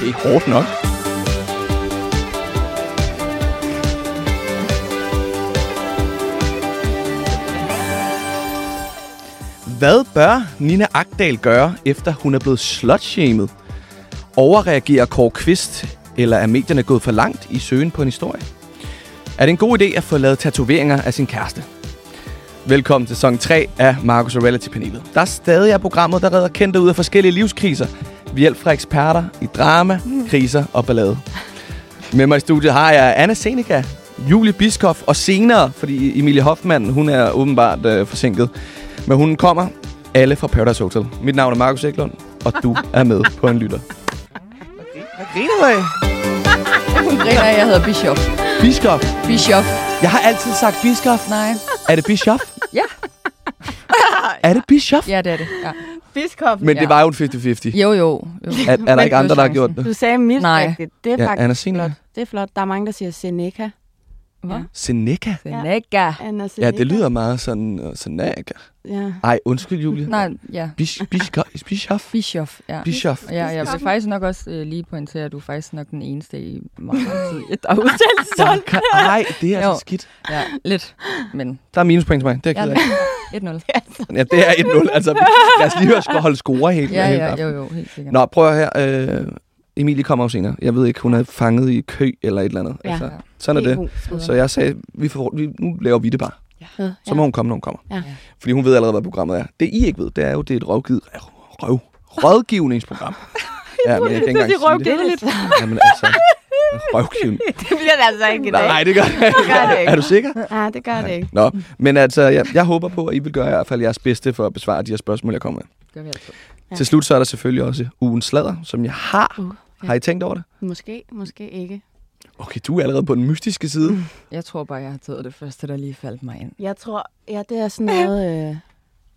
Det er hårdt nok. Hvad bør Nina Agdal gøre, efter hun er blevet slutshamed? Overreagerer Kåre Kvist, eller er medierne gået for langt i søgen på en historie? Er det en god idé at få lavet tatoveringer af sin kæreste? Velkommen til sæson 3 af Marcus og Reality-panelet. Der er stadig er programmet, der redder kendte ud af forskellige livskriser. Vi hjælper fra eksperter i drama, kriser og ballade. Med mig i studiet har jeg Anna Seneca, Julie Biskov og senere, fordi Emilie Hoffmann, hun er åbenbart øh, forsinket. Men hun kommer alle fra Paradise Hotel. Mit navn er Markus Eklund, og du er med på en lytter. Hvad griner du af? Hun griner jeg hedder Bischoff. Biskov. Bischoff. Jeg har altid sagt Biskov. Nej. Er det Bischoff? Ja. Er det Bischoff? Ja, det er det. Ja. Biskop. Men det Ja. var jo en 50-50. Jo, jo. jo. Er, er der ikke andre, der har gjort det? Du sagde mildt Nej. rigtigt. Det er Ja, faktisk Anna Seneca. flot. Det er flot. Der er mange, der siger Seneca. Hvad? Seneca? Seneca. Anna Seneca. Ja, det lyder meget sådan... Uh, Seneca. Ja. Ej, undskyld, Julie. Nej, ja. Bisch, Bischkoff? Bischoff? Bischoff, ja. Ja, jeg vil faktisk nok også øh, lige pointere, at du er faktisk nok den eneste i meget tid, der har udtalt sådan. Kan- Ej, det er Jo. altså skidt. Ja, lidt. Men Der er minuspoint til mig. Det er jeg ja, ked af. 1-0. Ja, det er 1-0. Altså, lad os lige høre, skal holde score helt. Ja, helt ja, jo, jo, helt sikkert. Nå, prøv at her. Øh, Emilie kommer jo senere. Jeg ved ikke, hun er fanget i kø eller et eller andet. Ja. Altså, sådan er det. Så jeg sagde, vi får, vi, nu laver vi det bare. Ja. Så må hun komme, når hun kommer. Ja. Fordi hun ved allerede, hvad programmet er. Det I ikke ved, det er jo, det er et rådgivet, røv, rådgivningsprogram. ja, men jeg kan ikke engang sige det. Jamen altså, røvgivning. Det bliver det altså ikke i dag. Nej, det gør det ikke. gør det ikke. Er du sikker? Nej, det gør det ikke. Nå, men altså, jeg, jeg håber på, at I vil gøre i hvert fald jeres bedste for at besvare de her spørgsmål, jeg kommer med. Gør vi altid. Ja. Til slut så er der selvfølgelig også ugens sladder, som jeg har. Uh, ja. Har I tænkt over det? Måske, måske ikke. Okay, du er allerede på den mystiske side. Jeg tror bare, jeg har taget det første, der lige faldt mig ind. Jeg tror, ja, det er sådan noget... Øh,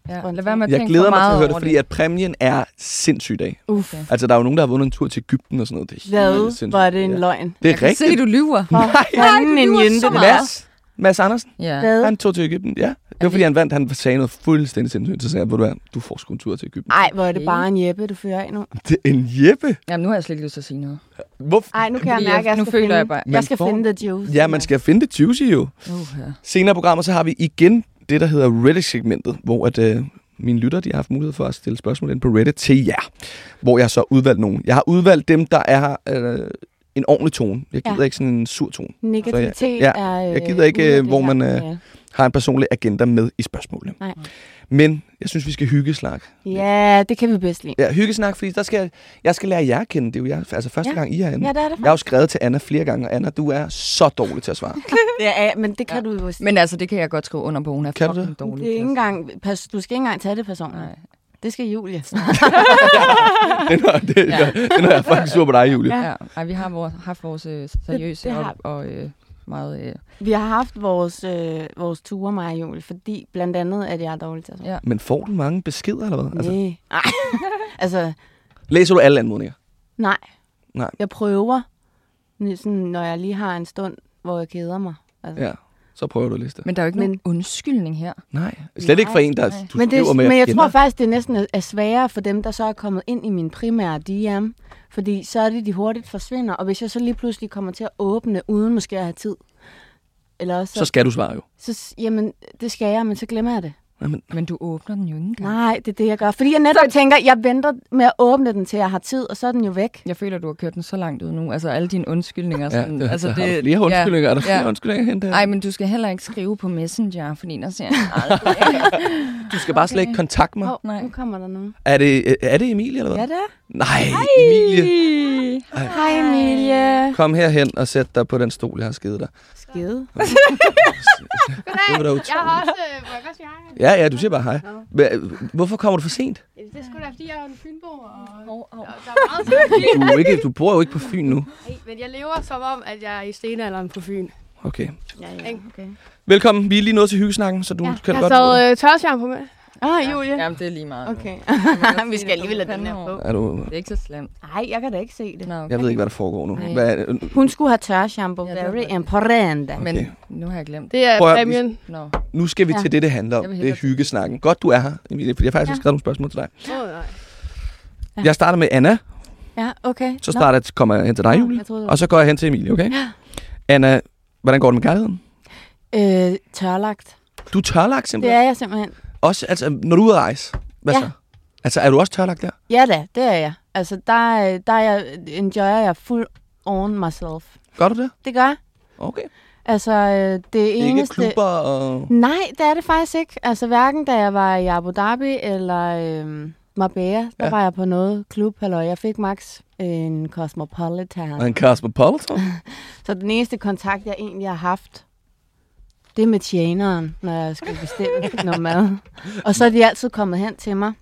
Ja, lad være med at Jeg glæder for mig til at høre det, fordi at præmien er sindssygt dag. uff, Okay. Altså, der er jo nogen, der har vundet en tur til Ægypten og sådan noget. Det er helt hvad? Hvor er det en Ja. løgn? Det Jeg er kan rigtigt. se, du lyver. For fanden en lyver jynte. så det meget. Mads, Mads Andersen, Ja. Hvad? han tog til Ægypten, ja. Det var fordi, han vandt. Han sagde noget fuldstændig sindssygt. Så sagde jeg, ved du hvad, du får sgu en tur til Ægypten. Ej, hvor er det bare en Jeppe, du fører af nu. Det er en Jeppe. Jamen, nu har jeg slet ikke lyst til at sige noget. Hvorfor? Ej, nu kan jeg mærke, at jeg nu skal føler finde, jeg bare- jeg skal får- finde the juice. Ja, man skal finde det juicy jo. Uh, ja. Senere i programmet, så har vi igen det, der hedder Reddit-segmentet, hvor at, øh, mine lytter de har haft mulighed for at stille spørgsmål ind på Reddit til jer. Hvor jeg så har udvalgt nogen. Jeg har udvalgt dem, der er øh, en ordentlig tone. Jeg gider Ja. ikke sådan en sur tone. Negativitet Ja, er... Øh, jeg gider ikke, øh, hvor man, øh, materiale. Har en personlig agenda med i spørgsmålet. Nej. Men jeg synes, vi skal hyggesnak. Ja, det kan vi bedst lide. Ja, hyggesnak, fordi der skal, jeg- jeg skal lære jer at kende. Det er jo jeg, altså første Ja. gang, I er herinde. Ja, det er det. Jeg har jo skrevet til Anna flere gange, og Anna, du er så dårlig til at svare. Det er, men det kan Ja. du jo... Men altså, det kan jeg godt skrive under på. Hun er Kan du fucking dårlig. det er ikke engang, pas, du skal ikke engang tage det personligt. Det skal Julie. den, har, det, Ja. den har jeg faktisk sur på dig, Julie. Ja. Ja, ej, vi har vores, haft vores øh, seriøse det har og, og øh, meget... Øh, Vi har haft vores, øh, vores ture, mig og Julie, fordi blandt andet, at jeg er dårlig til at ja. Men får du mange beskeder, eller hvad? Altså, Nej. Nej. altså, læser du alle anmodninger? nej. Nej. Jeg prøver, sådan, når jeg lige har en stund, hvor jeg keder mig. Altså. Ja, så prøver du at læse det. Men der er jo ikke Men- nogen undskyldning her. Nej, slet ikke for en, der Nej. du Men, det, med men jeg tror faktisk, det er næsten er- er sværere for dem, der så er kommet ind i min primære DM. Fordi så er det, de hurtigt forsvinder. Og hvis jeg så lige pludselig kommer til at åbne, uden måske at have tid, eller også, Så så, skal du svare jo. så, så jamen, det skal jeg, men så glemmer jeg det. Jamen, Men du åbner den jo ikke engang. Nej, det er det, jeg gør. Fordi jeg netop tænker, jeg venter med at åbne den, til jeg har tid, og så er den jo væk. Jeg føler, du har kørt den så langt ud nu. Altså alle dine undskyldninger. ja, Sådan, det, altså, der har du flere undskyldninger. Er der flere ja. undskyldninger hen der? Nej, men du skal heller ikke skrive på Messenger, fordi der ser aldrig. Du skal bare slet ikke kontakte mig. Åh, Nej. oh, nu kommer der nogen. Er det, er det Emilie, eller hvad? Ja, det er. Nej, Emilie. Hej, Emilie. Kom herhen og sæt dig på den stol, jeg har skivet dig. Skide. Det var da utroligt. Jeg har også... Øh, må jeg godt sige hej? Ja, ja, du siger bare hej. Hva- Hvorfor kommer du for sent? Det er sgu da, fordi jeg er en fynbo, og hov. der, er meget til Du, er ikke, du bor jo ikke på Fyn nu. Nej, men jeg lever som om, at jeg er i stenalderen på Fyn. Okay. Ja, ja, okay. Velkommen. Vi er lige nået til hyggesnakken, så du Ja, kan Jeg godt... har taget øh, tørshampoo med. Ah, Julie. Jamen, det er lige meget. Okay. Vi skal alligevel have den her på. Er du... Det er ikke så slemt. Nej, jeg kan da ikke se det. Nå, okay. Jeg ved ikke, hvad der foregår nu. Hvad, Hun skulle have tørshampoo. Ja, det Very det. important. Men Okay. nu har jeg glemt. Det er Prøv præmien. Nå. nu skal vi Ja. til det, det handler om. Det er hyggesnakken. Godt, du er her, Emilie, fordi jeg faktisk har Ja. skrevet nogle spørgsmål til dig. Åh, oh, nej. Ja. Jeg starter med Anna. Ja, okay. Så starter jeg, kommer jeg hen til dig, Julie. jeg troede, det Og så går jeg hen til Emilie, okay? Ja. Anna, hvordan går det med kærligheden? Øh, tørlagt. Du er tørlagt Det simpelthen? er jeg simpelthen. Også, altså, når du er ude at rejse, hvad Ja. så? Altså, er du også tørlagt der? Ja da, det er jeg. Altså, der, der er jeg, enjoyer jeg full on myself. Gør du det? Det gør jeg. Okay. Altså, øh, det Ikke eneste... klubber og... Nej, det er det faktisk ikke. Altså, hverken da jeg var i Abu Dhabi eller øh, Marbella, der Ja. var jeg på noget klub. Eller jeg fik max en Cosmopolitan. En Cosmopolitan? Så den eneste kontakt, jeg egentlig har haft, det er med tjeneren, når jeg skal bestille noget mad. Og så er de altid kommet hen til mig,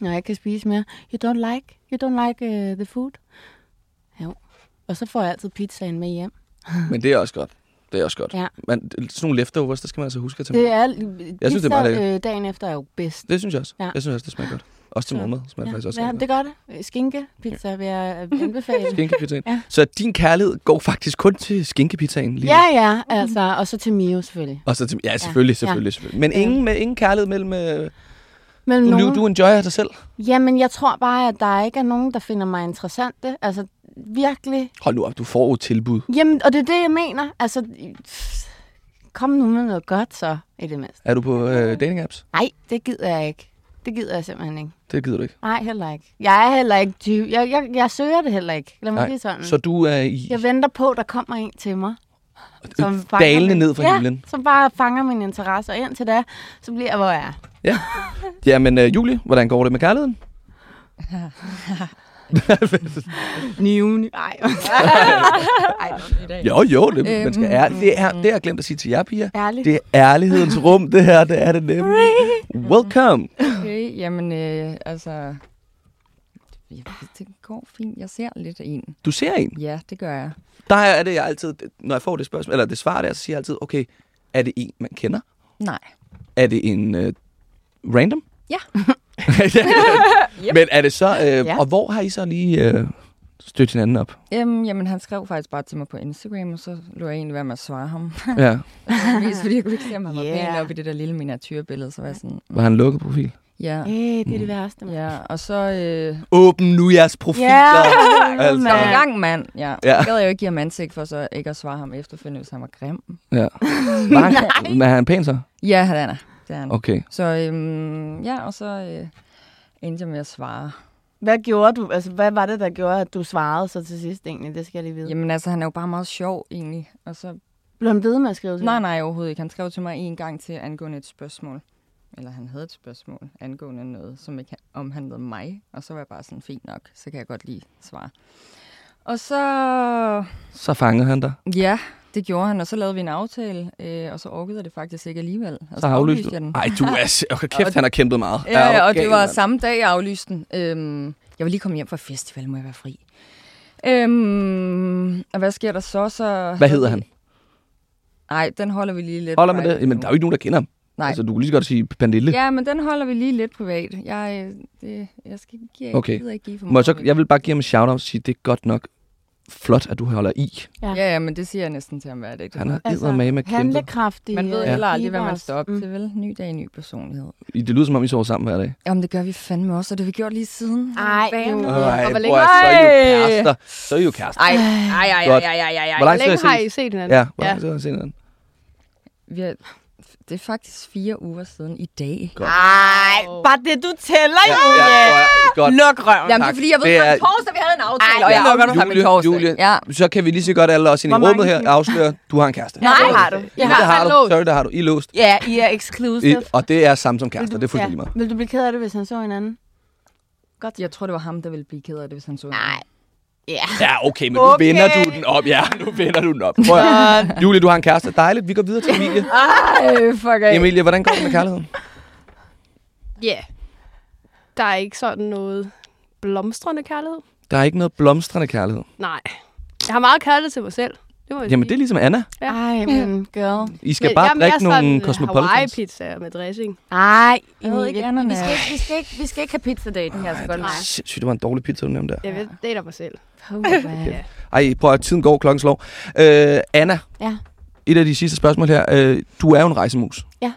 når jeg ikke kan spise mere. You don't like, you don't like uh, the food? Jo. Og så får jeg altid pizzaen med hjem. Men det er også godt. Det er også godt. Ja. Men sådan nogle leftovers, der skal man altså huske at tage med. Det er, Jeg synes, det er meget lækkert. øh, dagen efter er jo bedst. Det synes jeg også. Ja. Jeg synes også, det smager godt. Også til morgenmad smager det Ja, faktisk også ja det gør det. Skinkepizza vil jeg øh, anbefale. Skinkepizzaen. Ja. Så din kærlighed går faktisk kun til skinkepizzaen lige? Ja, ja, altså. Og så til Mio selvfølgelig. Og så til, ja, selvfølgelig, Ja. selvfølgelig, selvfølgelig. Men Ja. ingen, med, ingen kærlighed mellem... Øh, Men du, nogen, du enjoyer dig selv. Jamen, jeg tror bare, at der ikke er nogen, der finder mig interessante. Altså, virkelig. Hold nu op, du får jo et tilbud. Jamen, og det er det, jeg mener. Altså, kom nu med noget godt så, i det mindste. Er du på øh, dating apps? Nej, det gider jeg ikke. Det gider jeg simpelthen ikke. Det gider du ikke. Nej, heller ikke. Jeg er heller ikke tyv. Jeg, jeg, jeg søger det heller ikke. Lad mig sige sådan. Så du er i Jeg venter på, at der kommer en til mig. fanger dalende ned fra ja, himlen. som bare fanger min interesse. Og indtil da, så bliver jeg, hvor jeg er. Jamen, øh, Julie, hvordan går det med kærligheden? New, Ej. Ej, i dag. Jo, jo, det, Øhm, man skal ær- det, er, det har jeg glemt at sige til jer, piger. Ærligt. Det er ærlighedens rum, det her. Det er det nemlig. Welcome. Okay, jamen øh, altså... jeg- Det går fint. Jeg ser lidt en. Du ser en. Ja, det gør jeg. Der er det, jeg altid, når jeg får det spørgsmål, eller det svar der, så siger jeg altid, okay, er det en, man kender? Nej. Er det en uh, random? Ja. Yep. Men er det så, øh, Ja. og hvor har I så lige øh, stødt hinanden op? Øhm, jamen, han skrev faktisk bare til mig på Instagram, og så lå jeg egentlig være med at svare ham. Ja. Mest fordi jeg kunne ikke se, om han var Yeah. op i det der lille miniatyrbillede. Så var jeg sådan, Var han lukket profil? ja. Øh, det er det værste. mand. Ja, og så... Øh, Åbn nu jeres profiler. Ja, altså. Kom i gang, mand. Ja. Ja. Jeg gad jo ikke give ham ansigt for så ikke at svare ham efterfølgende, hvis han var grim. Ja. Var han, men er han pæn så? Ja, han er. Er han. Okay. Så øhm, ja, og så øh, endte jeg med at svare. Hvad gjorde du? Altså, hvad var det, der gjorde, at du svarede så til sidst egentlig? Det skal jeg lige vide. Jamen altså, han er jo bare meget sjov egentlig. Og så, Blev han ved med at skrive til nej, nej, overhovedet ikke. Han skrev til mig en gang til angående et spørgsmål. Eller han havde et spørgsmål angående noget, som ikke omhandlede mig. Og så var jeg bare sådan, fint nok, så kan jeg godt lige svare. Og så, Så fangede han dig. ja, det gjorde han, og så lavede vi en aftale, øh, og så orkede jeg det faktisk ikke alligevel. Og Så aflyste du. jeg den. Ej, du er... Okay, kæft, han har kæmpet meget. Ja, ja, og det var samme dag, jeg aflyste den. Øhm, jeg var lige kommet hjem fra festival, må jeg være fri. Øhm, og hvad sker der så? så Hvad hedder han? Nej, den holder vi lige lidt Holder privat det? Jamen, der er jo ikke nogen, der kender ham. Nej. Altså, du kunne lige så godt sige Pernille. Ja, men den holder vi lige lidt privat. Jeg, øh, det, jeg skal ikke give, Okay. gider ikke give for Må jeg, så, meget. jeg vil bare give ham en shout-out og sige, det er godt nok flot, at du holder i. Ja, ja, men det siger jeg næsten til ham hver dag. Det Han er har Altså, med kæmpet. handlekraftig. Man ved øh, heller aldrig, hvad man står op Mm. til, vel? Ny dag, ny personlighed. Det lyder som om, I sover sammen hver dag. Jamen, det gør vi fandme også, og det har vi gjort lige siden. Ej, jo. Ej, hvor bror, længe- så er I jo Ej! kærester. Så er I jo kærester. Ej, ej, ej, ej, ej, ej, ej, ej. Hvor Hvor længe har I I set? hinanden? Ja, hvor tid har I set hinanden? Vi har, det er faktisk fire uger siden i dag. Godt. Ej, bare det, du tæller, Ja, Julie. ja, ja, godt. Luk røven. Jamen, det er fordi, jeg ved, Det er- torsdag, vi havde en aftale, Ej, og jeg lukker nu fra min Julie, torsdag. Julie. Ja. Så kan vi lige så godt alle os ind i rummet her afsløre, du har en kæreste. Nej, det har du. Jeg Ja, har det har du. Sorry, det har du. I er låst. Ja, I er I, exclusive. og det er samme som kærester. Det er fuldstændig ja. meget. Vil du blive ked af det, hvis han så hinanden? Godt. Jeg tror, det var ham, der ville blive ked af det, hvis han så en. Nej. Ja. Ja, okay, men Okay. nu vender du den op. Ja, nu vender du den op. Prøv at, Julie, du har en kæreste. Dejligt. Vi går videre til Emilie. Ej, fuck af. Emilie, hvordan går det med kærligheden? Ja. Yeah. Der er ikke sådan noget blomstrende kærlighed. Der er ikke noget blomstrende kærlighed. Nej. Jeg har meget kærlighed til mig selv. Det jeg Jamen, det er ligesom Anna. Ja. Ej, men girl. I skal Men bare mere drikke nogle cosmopolitans. Hawaii-pizza med dressing. Ej, Jeg ved ikke, Anna vi skal, ikke, vi, skal ikke, vi skal ikke have pizza-daten her, så godt. Nej. Sindssygt, det var en dårlig pizza, du nævnte der. Jeg ved, det er mig selv. Nej. Ej, prøv at tiden går, klokken slår. Øh, Anna, Ja. et af de sidste spørgsmål her. Øh, du er jo en rejsemus. Ja.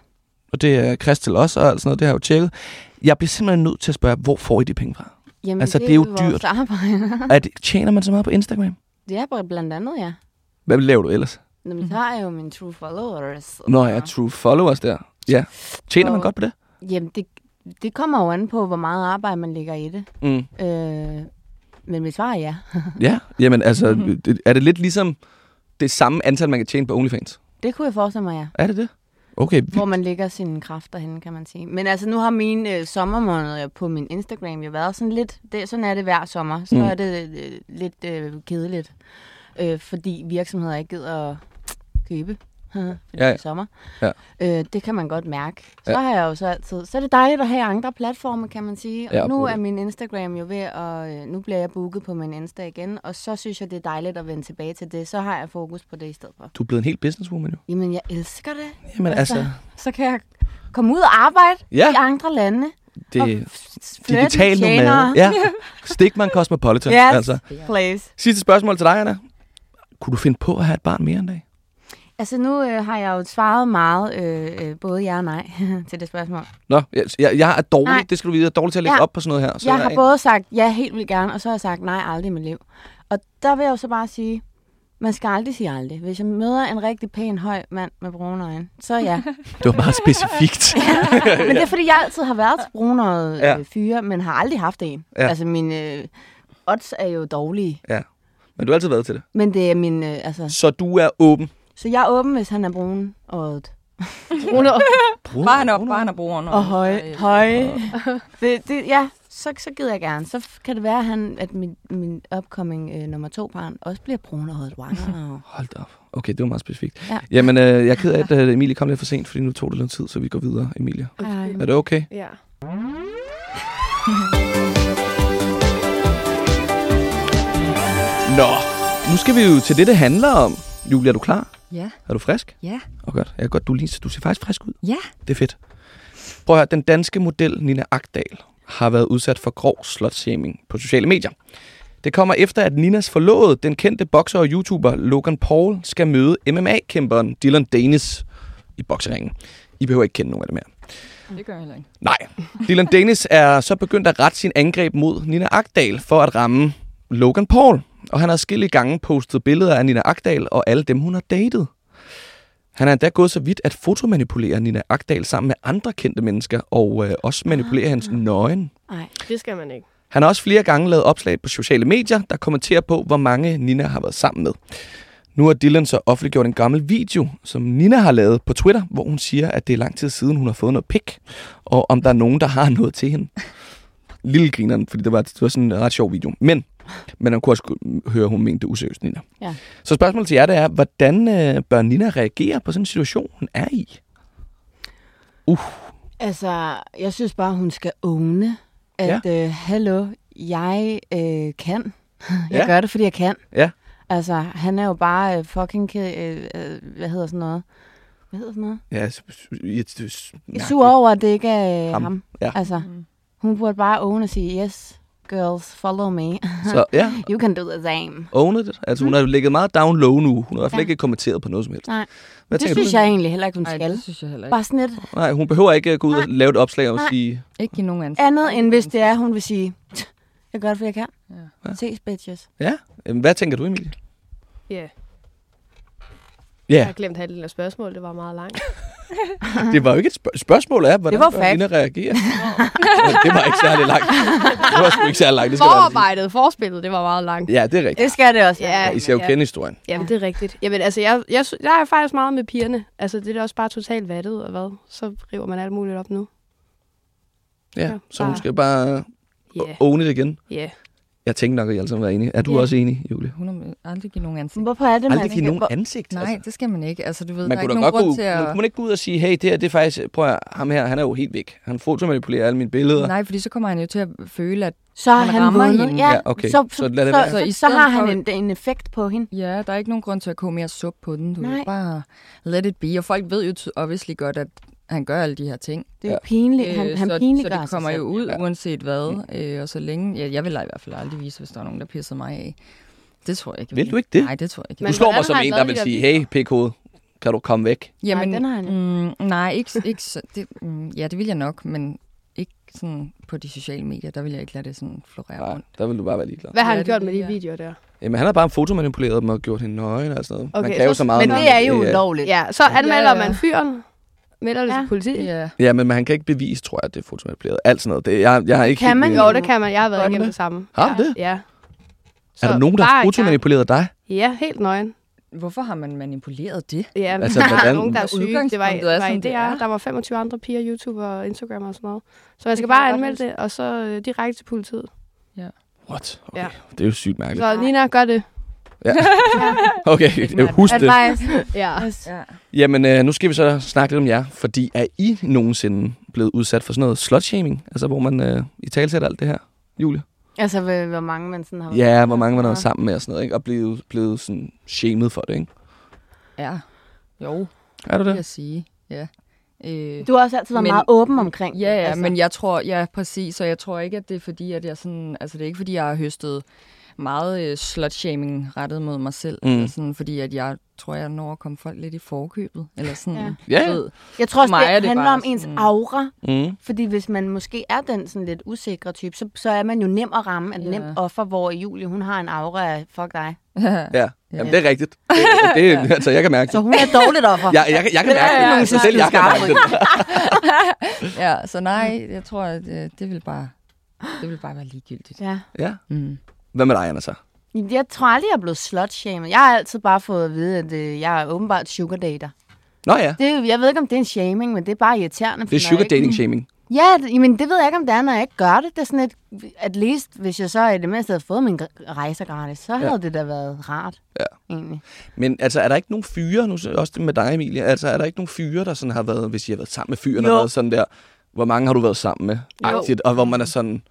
Og det er Chris til os og alt sådan noget, det har jeg jo tjekket. Jeg bliver simpelthen nødt til at spørge, hvor får I de penge fra? Jamen, Altså, det er jo dyrt. Arbejde. Det, tjener man så meget på Instagram? det er blandt andet, ja. Hvad laver du ellers? Jamen, så har jeg jo mine true followers. Nå ja, true followers der. Ja. Tjener man Og- godt på det? Jamen, det, det kommer jo an på, hvor meget arbejde man lægger i det. Mm. Øh, men mit svar er ja. Ja, jamen altså, det- er det lidt ligesom det samme antal, man kan tjene på OnlyFans? Det kunne jeg forestille mig, ja. Er det det? Okay, Hvor man lægger sine kræfter henne, kan man sige. Men altså, nu har mine øh, sommermåneder på min Instagram jo været sådan lidt... Det, sådan er det hver sommer. Så mm. er det øh, lidt øh, kedeligt. Øh, fordi virksomheder ikke gider at købe. Ja, det ja. er sommer. Ja. Øh, det kan man godt mærke. Så Ja. har jeg jo så altid... Så er det dejligt at have andre platforme, kan man sige. Ja, Og nu på er min Instagram jo ved at... Øh, nu bliver jeg booket på min Insta igen. Og så synes jeg, det er dejligt at vende tilbage til det. Så har jeg fokus på det i stedet for. du er blevet en helt businesswoman jo. Jamen, jeg elsker det. Jamen altså, Så kan jeg komme ud og arbejde Ja. i andre lande. det og er f- flirte digital med tjenere. nomade. Ja, Stigman Cosmopolitan. Yes, Altså. please. Sidste spørgsmål til dig, Anna. Kunne du finde på at have et barn mere en dag? Altså nu øh, har jeg jo svaret meget, øh, øh, både ja og nej, til det spørgsmål. Nå, jeg, jeg, jeg er dårlig, Nej. det skal du vide. Jeg er dårlig til at læse Ja. op på sådan noget her. Så jeg har er- både sagt ja helt vildt gerne, og så har jeg sagt nej aldrig i mit liv. Og der vil jeg jo så bare sige, man skal aldrig sige aldrig. Hvis jeg møder en rigtig pæn, høj mand med brune øjne, så ja. Det var meget specifikt. men det er fordi, jeg altid har været til brunøjet Ja. øh, fyre, men har aldrig haft en. Ja. Altså mine øh, odds er jo dårlige. Men du har altid været til det. Men det er min, øh, altså... Så du er åben. Så jeg er åben, hvis han er brun og, Rune op. Bare han op, bare han er og høj. høj. det, det, ja, så, så gider jeg gerne. Så kan det være, at, han, at min, min upcoming øh, nummer to barn også bliver brun og Wow. Hold da op. Okay, det var meget specifikt. Ja. Jamen, øh, jeg er ked af, at øh, Emilie kom lidt for sent, fordi nu tog det lidt tid, så vi går videre, Emilie. Ej. Er det okay? Ja. Nå, nu skal vi jo til det, det handler om. Julie, er du klar? Ja, Er du frisk? ja, Og godt. Jeg kan godt, du, lige, du ser faktisk frisk ud. ja. Det er fedt. Prøv at høre, den danske model Nina Agdal har været udsat for grov slotshaming på sociale medier. Det kommer efter, at Ninas forlovede, den kendte bokser og YouTuber Logan Paul, skal møde MMA-kæmperen Dylan Danis i bokseringen. I behøver ikke kende nogen af dem her. Det gør jeg heller ikke. Nej. Dylan Danis er så begyndt at rette sin angreb mod Nina Agdal for at ramme Logan Paul. Og han har skille gange postet billeder af Nina Agdal og alle dem, hun har datet. Han er endda gået så vidt at fotomanipulere Nina Agdal sammen med andre kendte mennesker, og øh, også manipulere hendes nøgen. Ej. Det skal man ikke. Han har også flere gange lavet opslag på sociale medier, der kommenterer på, hvor mange Nina har været sammen med. Nu har Dylan så offentliggjort en gammel video, som Nina har lavet på Twitter, hvor hun siger, at det er lang tid siden, hun har fået noget pik, og om der er nogen, der har noget til hende. Lille grineren, fordi det var, det var sådan en ret sjov video. Men, men man kunne også høre, at hun mente det useriøst, Nina. Ja. Så spørgsmålet til jer, det er, hvordan øh, bør Nina reagere på sådan en situation, hun er i? Altså, jeg synes bare, hun skal åne, at ja. øh, hallo, jeg øh, kan. jeg Ja. gør det, fordi jeg kan. Ja. Altså, han er jo bare øh, fucking... Øh, øh, hvad hedder sådan noget? Hvad hedder sådan noget? Ja, jeg, Jeg er sur over, at det ikke er øh, Ham. ham. ham. Ja. Altså, Mm. hun burde bare åne og sige, yes, girls, follow me. Så ja, You can do the same. owned det. Altså, hun har jo ligget meget down low nu. Hun har i hvert fald Ja. ikke kommenteret på noget som helst. Nej. Hvad det synes du? jeg egentlig heller ikke, hun Nej, skal. det synes jeg heller ikke. Bare sådan lidt Nej, hun behøver ikke gå ud og lave et opslag og Nej. sige... Ikke give nogen ansvar. andet, end hvis det er, hun vil sige, jeg gør det, fordi jeg kan. Ja. Ses, bitches. Ja, hvad tænker du, Emilie? Ja. Ja, Jeg har glemt halvdelen af spørgsmålet. Det var meget langt. det var jo ikke et spørg- spørgsmål af, hvordan Det var bør fact. Nina reagere. det var ikke særlig langt. Det var sgu ikke særlig langt. Det skal Forarbejdet, forspillet, det var meget langt. Ja, det er rigtigt. Det skal det også. Ja. Ja, I skal jo Ja. kende historien. Jamen, det er rigtigt. Jamen, altså, jeg, jeg, jeg er faktisk meget med pigerne. Altså, det er da også bare totalt vattet, og hvad? Så river man alt muligt op nu. Ja, Ja, så hun skal bare yeah. own it igen. ja. Jeg tænkte nok, at I alle sammen var enige. Er du Ja. også enig, Julie? Hun har aldrig give nogen ansigt. Hvorfor er det, man Aldrig give ikke- nogen hvor- ansigt. Nej, altså. det skal man ikke. Altså, du ved, Man der er kunne ikke nogen grund ud, til man, at... kunne man ikke gå ud og sige, hey, det her, det er faktisk, prøv at, ham her, han er jo helt væk. Han fotomanipulerer alle mine billeder. Nej, fordi så kommer han jo til at føle, at Så har Han han, rammer vundet. hende. Ja, okay. Så, Så så, lad det så, så, Så har han en, en effekt på hende. ja, der er ikke nogen grund til at koge mere sup på den. Du Nej. bare let it be. Og folk ved jo obviously godt, at han gør alle de her ting. Det er jo Ja. pinligt. Han, Øh, han så, pinliggør så det kommer jo ud, Ja. uanset hvad. Øh, og så længe... Ja, jeg vil i hvert fald aldrig vise, hvis der er nogen, der pisser mig af. Det tror jeg ikke. Vil du ikke det? Nej, det tror jeg ikke. Du slår mig som han en, der vil sige, hey, PK, kan du komme væk? Jamen, den har han mm, nej, ikke, ikke så, det, mm, ja, det vil jeg nok, men ikke sådan på de sociale medier, der vil jeg ikke lade det sådan florere Nej, rundt. der vil du bare være ligeglad. Hvad har Ja, han det gjort med de jeg. videoer der? Jamen, han har bare fotomanipuleret dem og gjort hende nøgen og sådan noget. Okay, man kan jo så- så meget Men det er jo ja. ulovligt. Ja, så Ja, anmelder ja. man fyren, melder det Ja. til politiet. Ja. Ja, men han kan ikke bevise, tror jeg, at det er fotomanipuleret. Alt sådan noget. Det, jeg, jeg har ikke Kan man Jo, det kan man. Jeg har været du igennem det? samme. Har du det? Ja. Er der nogen, der har fotomanipuleret dig? Ja, helt nøgen. Hvorfor har man manipuleret det? Ja, Altså, der er hvordan- nogen, der er syge. Det var, er, var en det DR. er. Der var 25 andre piger, YouTuber og Instagram og sådan noget. Så jeg skal bare anmelde det, og så øh, direkte til politiet. What? Okay. Ja. Det er jo sygt mærkeligt. Så Nina, gør det. Okay, Ikke husk det. Advice. Ja. Ja. Jamen, øh, nu skal vi så snakke lidt om jer, fordi er I nogensinde blevet udsat for sådan noget slutshaming? Altså, hvor man øh, i talsætter alt det her, Julie? Altså, hvor hvor mange man sådan har... Ja, hvor mange man har været sammen med og sådan noget, ikke? Og blevet, blevet sådan shamed for det, ikke? ja. Jo, Er du det vil det? jeg sige. Ja. Øh, Du har også altid været Men- meget åben omkring Ja, ja, altså. men jeg tror, ja, præcis, og jeg tror ikke, at det er fordi, at jeg sådan, altså det er ikke fordi, jeg har høstet meget øh, slut-shaming rettet mod mig selv, Mm. eller sådan, fordi at jeg tror, jeg når at komme folk lidt i forkøbet, eller sådan, Ja. Ja. ved. Jeg tror også, For mig det, er det handler om ens sådan- aura. Mm. Fordi hvis man måske er den sådan lidt usikre type, så, så er man jo nem at ramme, et Ja. nemt offer, hvor Julie, hun har en aura af, fuck dig. Ja, Jamen, det er rigtigt. Det, det, er- altså, jeg kan mærke Så det. hun er dårligt offer. Jeg, jeg, jeg kan mærke det. Ja, ja, Altså, ja. selv jeg kan mærke det. ja, så nej, jeg tror, at øh, det vil bare, det vil bare være ligegyldigt. Ja. Ja. Mm. Hvad med dig, Anna, så? Jeg tror aldrig, jeg er blevet slut-shamed. Jeg har altid bare fået at vide, at øh, jeg er åbenbart sugar dater. Nå ja, Det, jeg ved ikke, om det er en shaming, men det er bare irriterende. det er sugar jeg ikke- dating shaming. Ja, det, men det ved jeg ikke, om det er, når jeg ikke gør det. Det er sådan et, at least, hvis jeg så i det mindste havde fået min rejser gratis, så havde det da været rart. Ja. Egentlig. Men altså, er der ikke nogen fyre, nu også det med dig, Emilie, altså er der ikke nogen fyre, der sådan har været, hvis I har været sammen med fyren, og Jo. været sådan der, hvor mange har du været sammen med? Jo. Aktivt, og hvor man er sådan,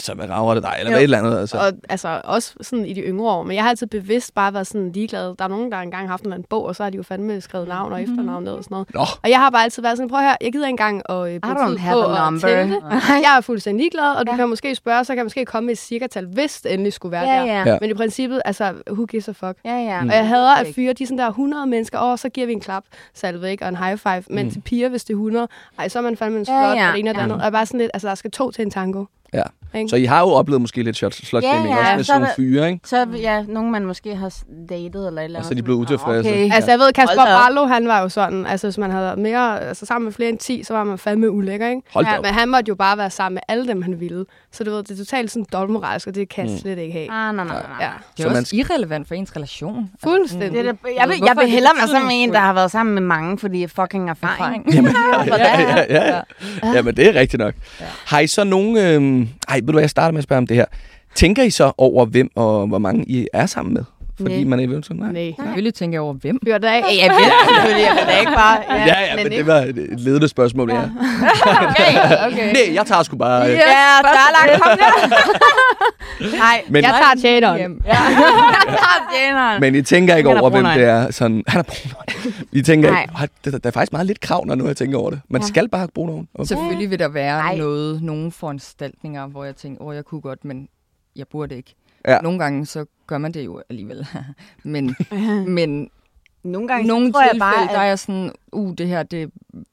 altså, hvad rager det dig, eller Jo. hvad et eller andet, altså. Og altså også sådan i de yngre år. Men jeg har altid bevidst bare været sådan ligeglad. Der er nogen, der engang har haft en eller anden bog, og så har de jo fandme skrevet navn og efternavn ned og sådan noget. Nå, Og jeg har bare altid været sådan, prøv at høre, jeg gider engang at øh, bruge tid have på at tælle det. Jeg er fuldstændig ligeglad, og du Ja. kan måske spørge, så kan jeg måske komme med et cirkatal, hvis det endelig skulle være Ja, der. ja. Ja. Men i princippet, altså, who gives a fuck? Ja, ja. Mm. Og jeg hader at fyre de sådan der 100 mennesker, åh, så giver vi en klap, salve ikke, og en high five. Men Mm. til piger, hvis det er 100, ej, så er man fandme en slot, Ja, ja, og det ene og det andet. Og jeg er bare sådan lidt, altså, der skal to til en tango. ja. Ikke? Så I har jo oplevet måske lidt shot- slut Ja, shaming ja, også med så sådan nogle fyre, ikke? Så ja, nogen, man måske har datet eller eller Og så er de blevet utilfredse. Okay. Ja. Altså, jeg ved, Kasper. Barlow, han var jo sådan, altså, hvis man havde været mere, altså, sammen med flere end 10, så var man fandme ulækker, ikke? Hold Ja. Men han måtte jo bare være sammen med alle dem, han ville. Så du ved, det er totalt sådan dobbeltmoralsk, og det kan jeg Mm. slet ikke have. Ah, nej, nej, nej. Ja. Det Så er man også irrelevant for ens relation. Fuldstændig. Det er, det, jeg, vil, jeg vil hellere være sammen med en, der har været sammen med mange, fordi jeg fucking erfaring. Erfaring. Jamen, For ja, det- ja, ja. ja, men det er rigtigt nok. Ja. Har I så nogen... Øh... Ej, ved du hvad, jeg starter med at spørge om det her. Tænker I så over, hvem og hvor mange I er sammen med? Fordi Nej. man er eventuelt... Nej. Nej. Selvfølgelig tænker jeg over, hvem. Dig af. Ja, jeg ved selvfølgelig, jeg ved det ikke bare. Ja, ja, men, det var et ledende spørgsmål, ja. Okay, okay. Nej, jeg tager sgu bare... øh, Ja, Ja, der er langt, kom der. Nej, Men, Jeg tager tjateren. Hjem. jeg tager tjeneren. men I tænker ikke er over, hvem det er sådan... Han er brun. I tænker Nej. ikke... "Ej, Der, der er faktisk meget lidt krav, når nu jeg tænker over det. Man Ja. skal bare have brun ovn. Okay. Selvfølgelig vil der være Nej. noget, nogle foranstaltninger, hvor jeg tænker, åh, jeg kunne godt, men jeg burde ikke. Ja. Nogle gange, så gør man det jo alligevel. men, men Nogle gange nogle så tror jeg tilfælde, bare, der er at... jeg sådan, uh, det her, det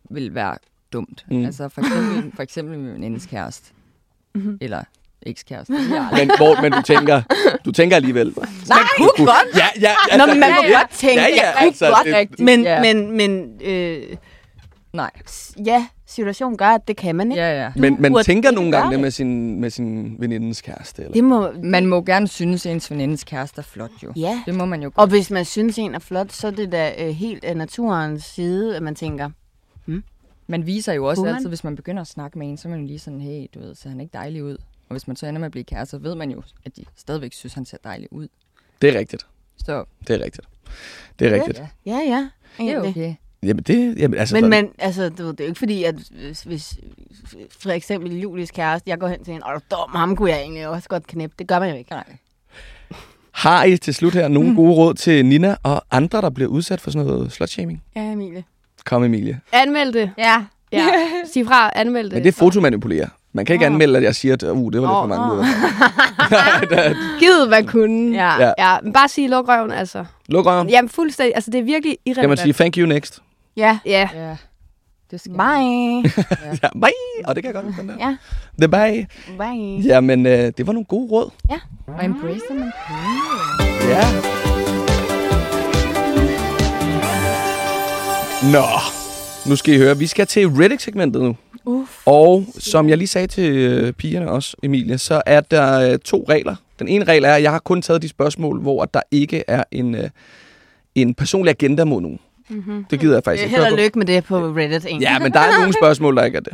vil være dumt. Mm. Altså for eksempel, for eksempel med min andens kæreste. Mhm. Eller ekskæreste. Jeg. Men, hvor, men du tænker, du tænker alligevel... Nej, man kunne godt. Ja, ja, Nå, men man kunne det- godt tænke, Ja, ja, jeg kunne altså, godt. det- Rigtigt, Men, ja. men, men øh, Nej. ja, situationen gør, at det kan man ikke. Ja, ja. Men man tænker nogle gange det med sin, med sin venindens kæreste. Eller? Det må, Man må gerne synes, at ens venindens kæreste er flot, jo. ja. Det må man jo Og hvis man synes, en er flot, så er det da øh, helt af naturens side, at man tænker, Man viser jo også Kunne altid, hvis man begynder at snakke med en, så er man jo lige sådan, hey, du ved, ser han ikke dejlig ud? Og hvis man så ender med at blive kæreste, så ved man jo, at de stadigvæk synes, han ser dejlig ud. Det er rigtigt. Så Det er rigtigt. Det er Ja. rigtigt. ja, ja, ja, det er okay. Jamen, det... Jamen, altså, Men, der- men altså, du ved, det er jo ikke fordi, at hvis, hvis for eksempel Julies kæreste, jeg går hen til en, og dum, ham kunne jeg egentlig også godt knæppe. Det gør man jo ikke. Nej. Har I til slut her nogle gode råd til Nina og andre, der bliver udsat for sådan noget slutshaming? Ja, Emilie. Kom, Emilie. Anmeld det. Ja. Ja. Sig fra, anmeld det. Men det er fotomanipulere. Man kan ikke Åh. anmelde, at jeg siger, at uh, det var lidt for Åh, mange. Oh. Gid, man kunne. Ja. Ja. Ja, men bare sige luk røven, altså. Luk røven. Jamen fuldstændig, altså det er virkelig irrelevant. Kan man sige thank you next? Ja. Ja, Ja. Det skal Bye. Ja, bye! Og det kan jeg godt lide, den der. Ja. The bye. Bye. Jamen, øh, det var nogle gode råd. Og embrace them and Ja. Nå, nu skal I høre. Vi skal til Reddit-segmentet nu. Uff. Og som jeg lige sagde til øh, pigerne også, Emilie, så er der øh, to regler. Den ene regel er, at jeg har kun taget de spørgsmål, hvor der ikke er en, øh, en personlig agenda mod nogen. Mm-hmm. Det gider jeg faktisk Held ikke. og høre på. lykke med det på Reddit, egentlig. Ja, men der er nogle spørgsmål, der ikke er det.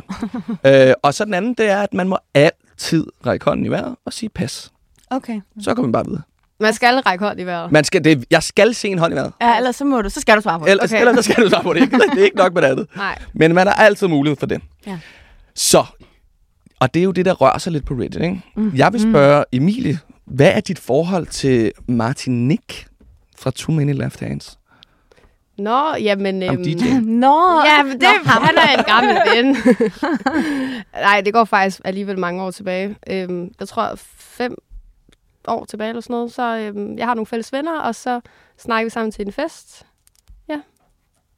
øh, og så den anden, det er, at man må altid række hånden i vejret og sige pas. Okay. Så kommer man bare videre. Man skal række hånd i vejret. Man skal, det, jeg skal se en hånd i vejret. Ja, ellers så må du, så skal du svare på det. Ellers, Okay. ellers så skal du svare på det. Ikke? Det er ikke nok med det andet. Nej. Men man har altid mulighed for det. Ja. Så, og det er jo det, der rører sig lidt på Reddit. Ikke? Mm. Jeg vil spørge Emilie, hvad er dit forhold til Martin Nick fra Too Many Left Hands? Nå, jamen... Øhm, DJ. Nå, Ja, men det, han er en gammel ven. Nej, det går faktisk alligevel mange år tilbage. Øhm, jeg tror fem år tilbage eller sådan noget. Så øhm, jeg har nogle fælles venner, og så snakker vi sammen til en fest. Ja.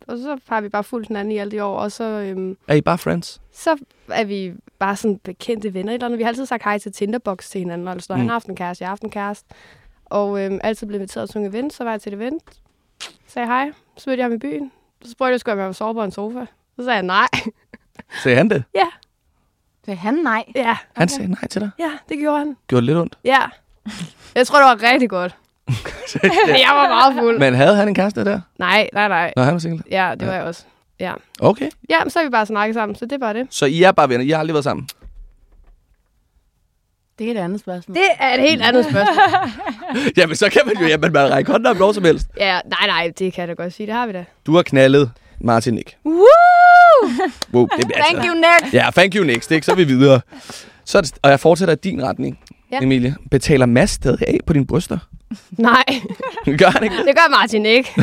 Og så har vi bare fulgt hinanden i alle de år, og så, øhm, Er I bare friends? så er vi bare sådan bekendte venner. Eller andet. Vi har altid sagt hej til Tinderbox til hinanden, altså når Mm. han har haft en kæreste, jeg har haft en kæreste. Og øhm, altid blev inviteret til en event, så var jeg til et event, sagde hej, så mødte jeg ham i byen. Så spurgte jeg, skulle jeg sove på en sofa. Så sagde jeg nej. Sagde han det? Det er han nej. Ja, Han sagde nej til dig. ja, det gjorde han. Gjorde det lidt ondt. Ja. Jeg tror, det var rigtig godt. jeg var meget fuld. Men havde han en kæreste der? Nej, nej, nej. Nå, han var single. Ja, det var jeg også. Ja. Okay. ja, men så har vi bare snakket sammen, så det er bare det. Så I er bare venner. I har aldrig været sammen? Det er et andet spørgsmål. Det er et helt andet spørgsmål. Jamen, så kan man jo jamen, man række hånden om lov som helst. ja, nej, nej, det kan jeg da godt sige. Det har vi da. Du har knaldet Martin Nick. Woo! Wow, det bliver Thank altså- you, next. Ja, thank you next. Ikke? Så er vi videre. Så er det, og jeg fortsætter i din retning, ja. Emilie. Betaler Mads stadig af på dine bryster? Nej, Gør han ikke det? det gør Martin ikke.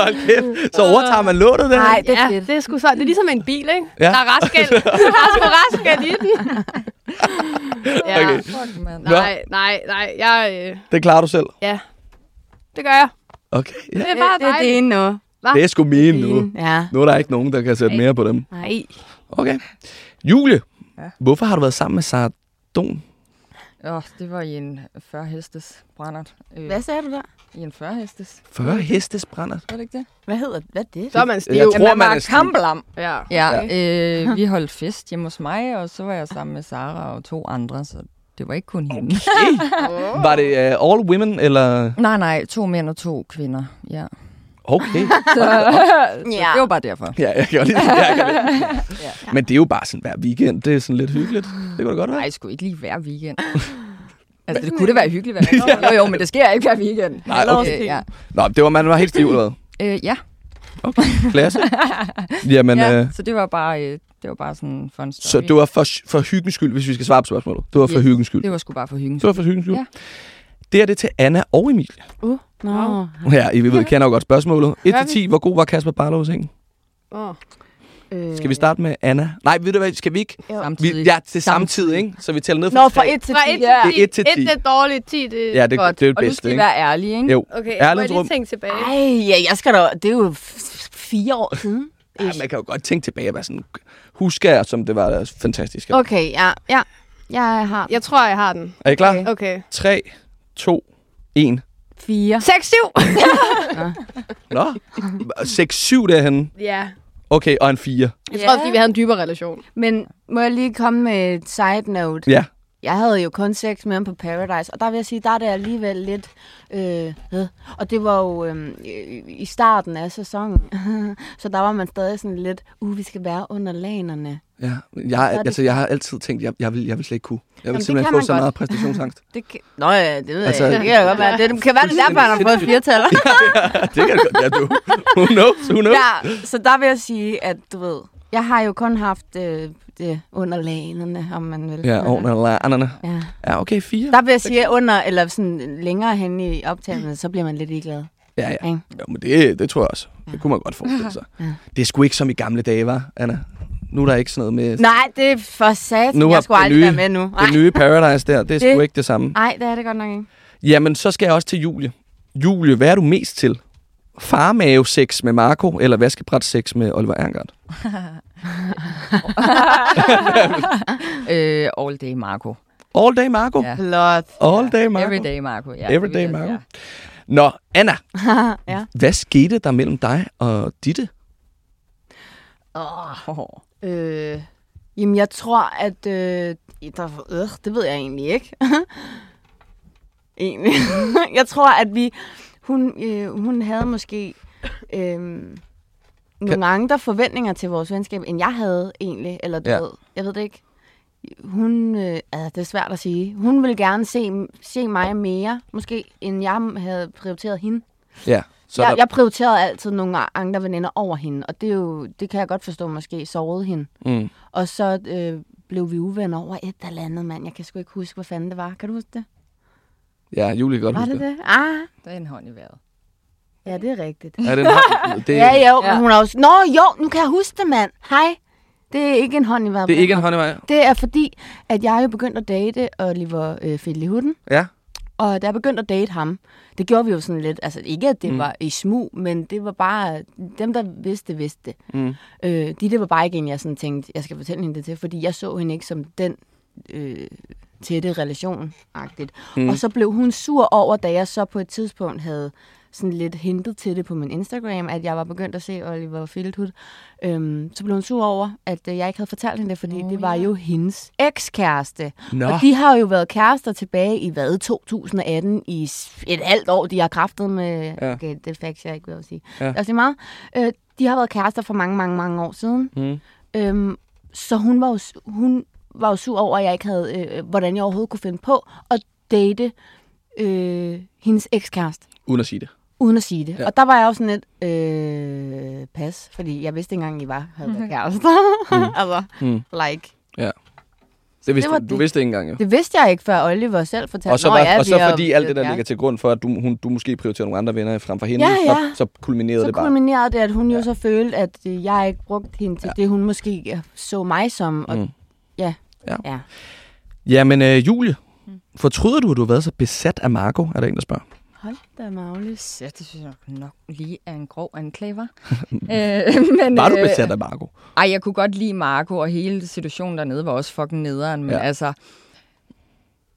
Hold kæft. Så overtager man lånet der? Nej, det er ja, fedt. det er sgu så. Det er ligesom en bil, ikke? Ja. Der er restgæld. Der er sgu restgæld i den. ja. Okay. Fuck. Nej, nej, nej. Jeg, øh, Det klarer du selv? ja, det gør jeg. Okay. Ja. Det er bare det, det er dine nu. Det er sgu mine nu. Ja. Nu er der ikke nogen, der kan sætte mere på dem. Nej. Okay. Julie, Ja. hvorfor har du været sammen med Sarah Åh, det var i en 40 hestes brændert. Øh, Hvad sagde du der? I en 40 hestes. 40 hestes brænder. Var det ikke det? Hvad hedder hvad er det? Så er man stiv. Jeg tror, Jamen, man var er stiv. kamplam. Ja. Ja, øh, vi holdt fest hjemme hos mig, og så var jeg sammen med Sara og to andre, så det var ikke kun hende. Oh. Var det uh, all women, eller? Nej, nej, to mænd og to kvinder. Ja. Okay. Så, Ja. det var bare derfor. Ja, jeg lide det. Jeg lide det. Ja. Men det er jo bare sådan hver weekend. Det er sådan lidt hyggeligt. Det kunne da godt være. Nej, sgu ikke lige hver weekend. Altså, det kunne det være hyggeligt hver weekend. Jo, jo, men det sker ikke hver weekend. Nej, okay. Øh, ja. Nå, det var, man var helt stiv, eller hvad? Øh, ja. Okay, klasse. Jamen, ja, øh, så det var bare, øh, det var bare sådan en fun story. så det var for, for hyggens skyld, hvis vi skal svare på spørgsmålet. Det var for Yes. hyggens skyld. det var sgu bare for hyggen. Det var for hyggens skyld. Ja. Det er det til Anna og Emilie. Uh, nå. Ja, I ved, kender jo godt spørgsmålet. 1 Gør til 10, hvor god var Kasper Barlow i sengen? Oh. Øh, Skal vi starte med Anna? Nej, ved du hvad, skal vi ikke? Vi, Samtidig. ja, til samme tid, ikke? Så vi tæller ned fra Nå, fra tre. 1 til Fra 10. 1 til Ja. 10. Det er et til 10. 1 det er dårligt, 10 det er Ja, det, Godt. det er det og nu bedste, skal vi ikke? være ærlige, ikke? Jo. Okay, Ærligt må jeg lige tænke tilbage? Ej, ja, jeg skal da... Det er jo fire år siden. Ja, man kan jo godt tænke tilbage og være sådan, husker jeg, som det var fantastisk. Okay, ja, ja. Jeg har Jeg tror, jeg har den. Er I klar? Okay. Okay. 3, 2, 1. fire. 6, 7! Nå, 6, 7 derhenne. ja. Okay, og en 4. Jeg tror, fordi vi havde en dybere relation. Men må jeg lige komme med et side note? Ja. Jeg havde jo kun sex med ham på Paradise, og der vil jeg sige, der er det alligevel lidt... Øh, øh. Og det var jo øh, i starten af sæsonen, så der var man stadig sådan lidt, uh, vi skal være under lanerne. Ja, jeg, det- altså, jeg har altid tænkt, jeg, jeg, vil, jeg vil slet ikke kunne. Jeg vil Jamen, det simpelthen få så godt. meget præstationsangst. Det kan... Nå ja, det ved Altså- jeg. Det kan godt være. Det kan være, det er derfor, han har fået firetaller. det kan godt, ja, du. Who knows, who knows? ja, så der vil jeg sige, at du ved, jeg har jo kun haft øh, det under lanerne, om man vil. Ja, under lærerne. Ja. Ja, okay, 4. Der vil jeg sige, under, eller sådan længere hen i optagelsen, så bliver man lidt ligeglad. Ja, ja. Ikke? Jo, men det, det tror jeg også. Det kunne man godt forestille sig. Ja. Det er sgu ikke som i gamle dage, var Anna? Nu er der ikke sådan noget med... Nej, det er for sat. Nu jeg skulle aldrig nye- være med nu. Nej. Det nye Paradise der, det er sgu Det- ikke det samme. Nej, det er det godt nok ikke. Jamen, så skal jeg også til Julie. Julie, hvad er du mest til? Farmave-sex med Marco, eller vaskebræt-sex med Oliver Erngard? øh, all day Marco. All day Marco? Ja. All day Marco? Every day Marco. Ja, Every day Marco. ja. Nå, Anna, ja. hvad skete der mellem dig og Ditte? Oh. Øh, jamen, jeg tror, at... Øh, der, øh, det ved jeg egentlig ikke. egentlig. jeg tror, at vi... Hun, øh, hun havde måske øh, nogle andre forventninger til vores venskab, end jeg havde egentlig. Eller du Ja. ja. ved, jeg ved det ikke. Hun, øh, altså, det er svært at sige. Hun ville gerne se, se mig mere, måske, end jeg havde prioriteret hende. Ja, så jeg, der, jeg prioriterede altid nogle andre veninder over hende, og det, er jo, det kan jeg godt forstå måske sårede hende. mm, Og så øh, blev vi uvenner over et eller andet, mand. Jeg kan sgu ikke huske, hvad fanden det var. Kan du huske det? Ja, Julie kan godt Var huske det det? Ah, Der er en hånd i vejret. ja, det er rigtigt. Er det, en hånd? det, Ja, ja, Ja. hun har også... Nå, jo, nu kan jeg huske det, mand. Hej. Det er ikke en hånd i hver det er ikke en hånd i vej. Det er fordi, at jeg er jo begyndt at date Oliver øh, Fidlihuden. Ja, Og da jeg begyndte at date ham, det gjorde vi jo sådan lidt, altså ikke at det mm. var i smug, men det var bare, dem der vidste, vidste det. mm, Øh, de, det var bare ikke en, jeg sådan tænkte, jeg skal fortælle hende det til, fordi jeg så hende ikke som den øh, tætte relation-agtigt. Mm. Og så blev hun sur over, da jeg så på et tidspunkt havde sådan lidt hintet til det på min Instagram, at jeg var begyndt at se Oliver Fieldhood. Øhm, så blev hun sur over, at øh, jeg ikke havde fortalt hende det, fordi Nå, det var ja. jo hendes ekskæreste. Nå, Og de har jo været kærester tilbage i, hvad, 2018, i et halvt år, de har kraftet med, Ja. okay, det er facts, jeg ikke vil sige. Ja. Det er meget. Øh, de har været kærester for mange, mange, mange år siden. mm, Øhm, så hun var, jo, hun var jo sur over, at jeg ikke havde, øh, hvordan jeg overhovedet kunne finde på at date øh, hendes ekskæreste, uden at sige det. uden at sige det. Ja. Ja. Og der var jeg også sådan lidt, øh, pas, fordi jeg vidste ikke engang, I var, havde været kærester. Mm. altså, Mm. like. Det vidste, Det var du, det. vidste ikke engang, jo. Det vidste jeg ikke, før Oliver selv fortalte. Og så, var, ja, og så fordi alt det, der ligger til grund for, at du, hun, du måske prioriterer nogle andre venner frem for hende, Ja, ja. Så, så kulminerede så det bare. kulminerede det, at hun Ja. jo så følte, at øh, jeg ikke brugte hende til Ja. ja. det, hun måske så mig som. Og, Mm. Ja. Ja. ja. Jamen, øh, Julie, fortryder du, at du har været så besat af Marco? Er der en, der spørger. Hold da, Magnus. Ja, det synes jeg nok, nok lige er en grov anklage, var. øh, men, Var du øh, besat af Marco? Ej, jeg kunne godt lide Marco, og hele situationen dernede var også fucking nederen. Men Ja. ja. altså,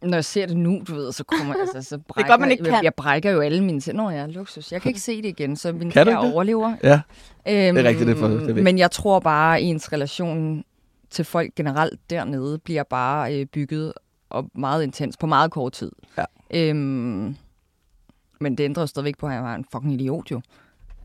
når jeg ser det nu, du ved, så kommer altså, så brækker, godt, man ikke jeg, kan. jeg brækker jo alle mine tænder. Nå, jeg er luksus. Jeg kan ikke se det igen, så min Kan jeg det? overlever. Ja, Øhm, det er rigtigt, det er for- det er. Men jeg tror bare, at ens relation til folk generelt dernede bliver bare øh, bygget op meget intens på meget kort tid. Ja. Øhm, men det ændrer stadigvæk på, at jeg var en fucking idiot jo.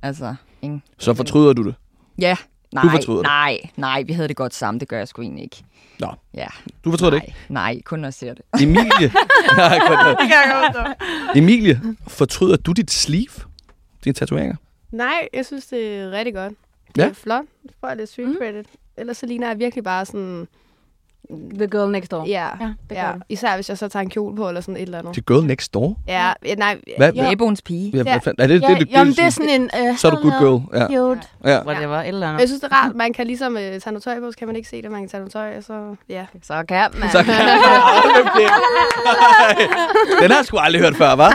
Altså, ikke? så fortryder du det. Ja, nej, fortryder det? nej, nej, vi havde det godt sammen, det gør jeg sgu egentlig ikke. Nå. Ja, Du fortryder det nej, ikke? nej, kun når jeg ser det. Emilie, Nej, kun- Det kan jeg godt Emilie, fortryder du dit sleeve? Dine tatoveringer? Nej, jeg synes, det er rigtig godt. Det Ja. er flot. Får jeg lidt street Mm. Ellers så ligner jeg virkelig bare sådan... The girl next door. Ja, Ja, det ja. Især hvis jeg så tager en kjole på, eller sådan et eller andet. The girl next door? Ja, ja nej. Hvad? Ja. Naboens pige. Ja, hvad Ja. fanden- er det, Ja, det, det, jamen, det er sådan en... Uh, Så er du good girl. Ja. Cute. ja. Whatever, et eller andet. jeg synes, det er rart. Man kan ligesom øh, tage noget tøj på, så kan man ikke se det, man kan tage noget tøj, og så... Ja. Så kan man. Så kan Den har jeg sgu aldrig hørt før, hva'?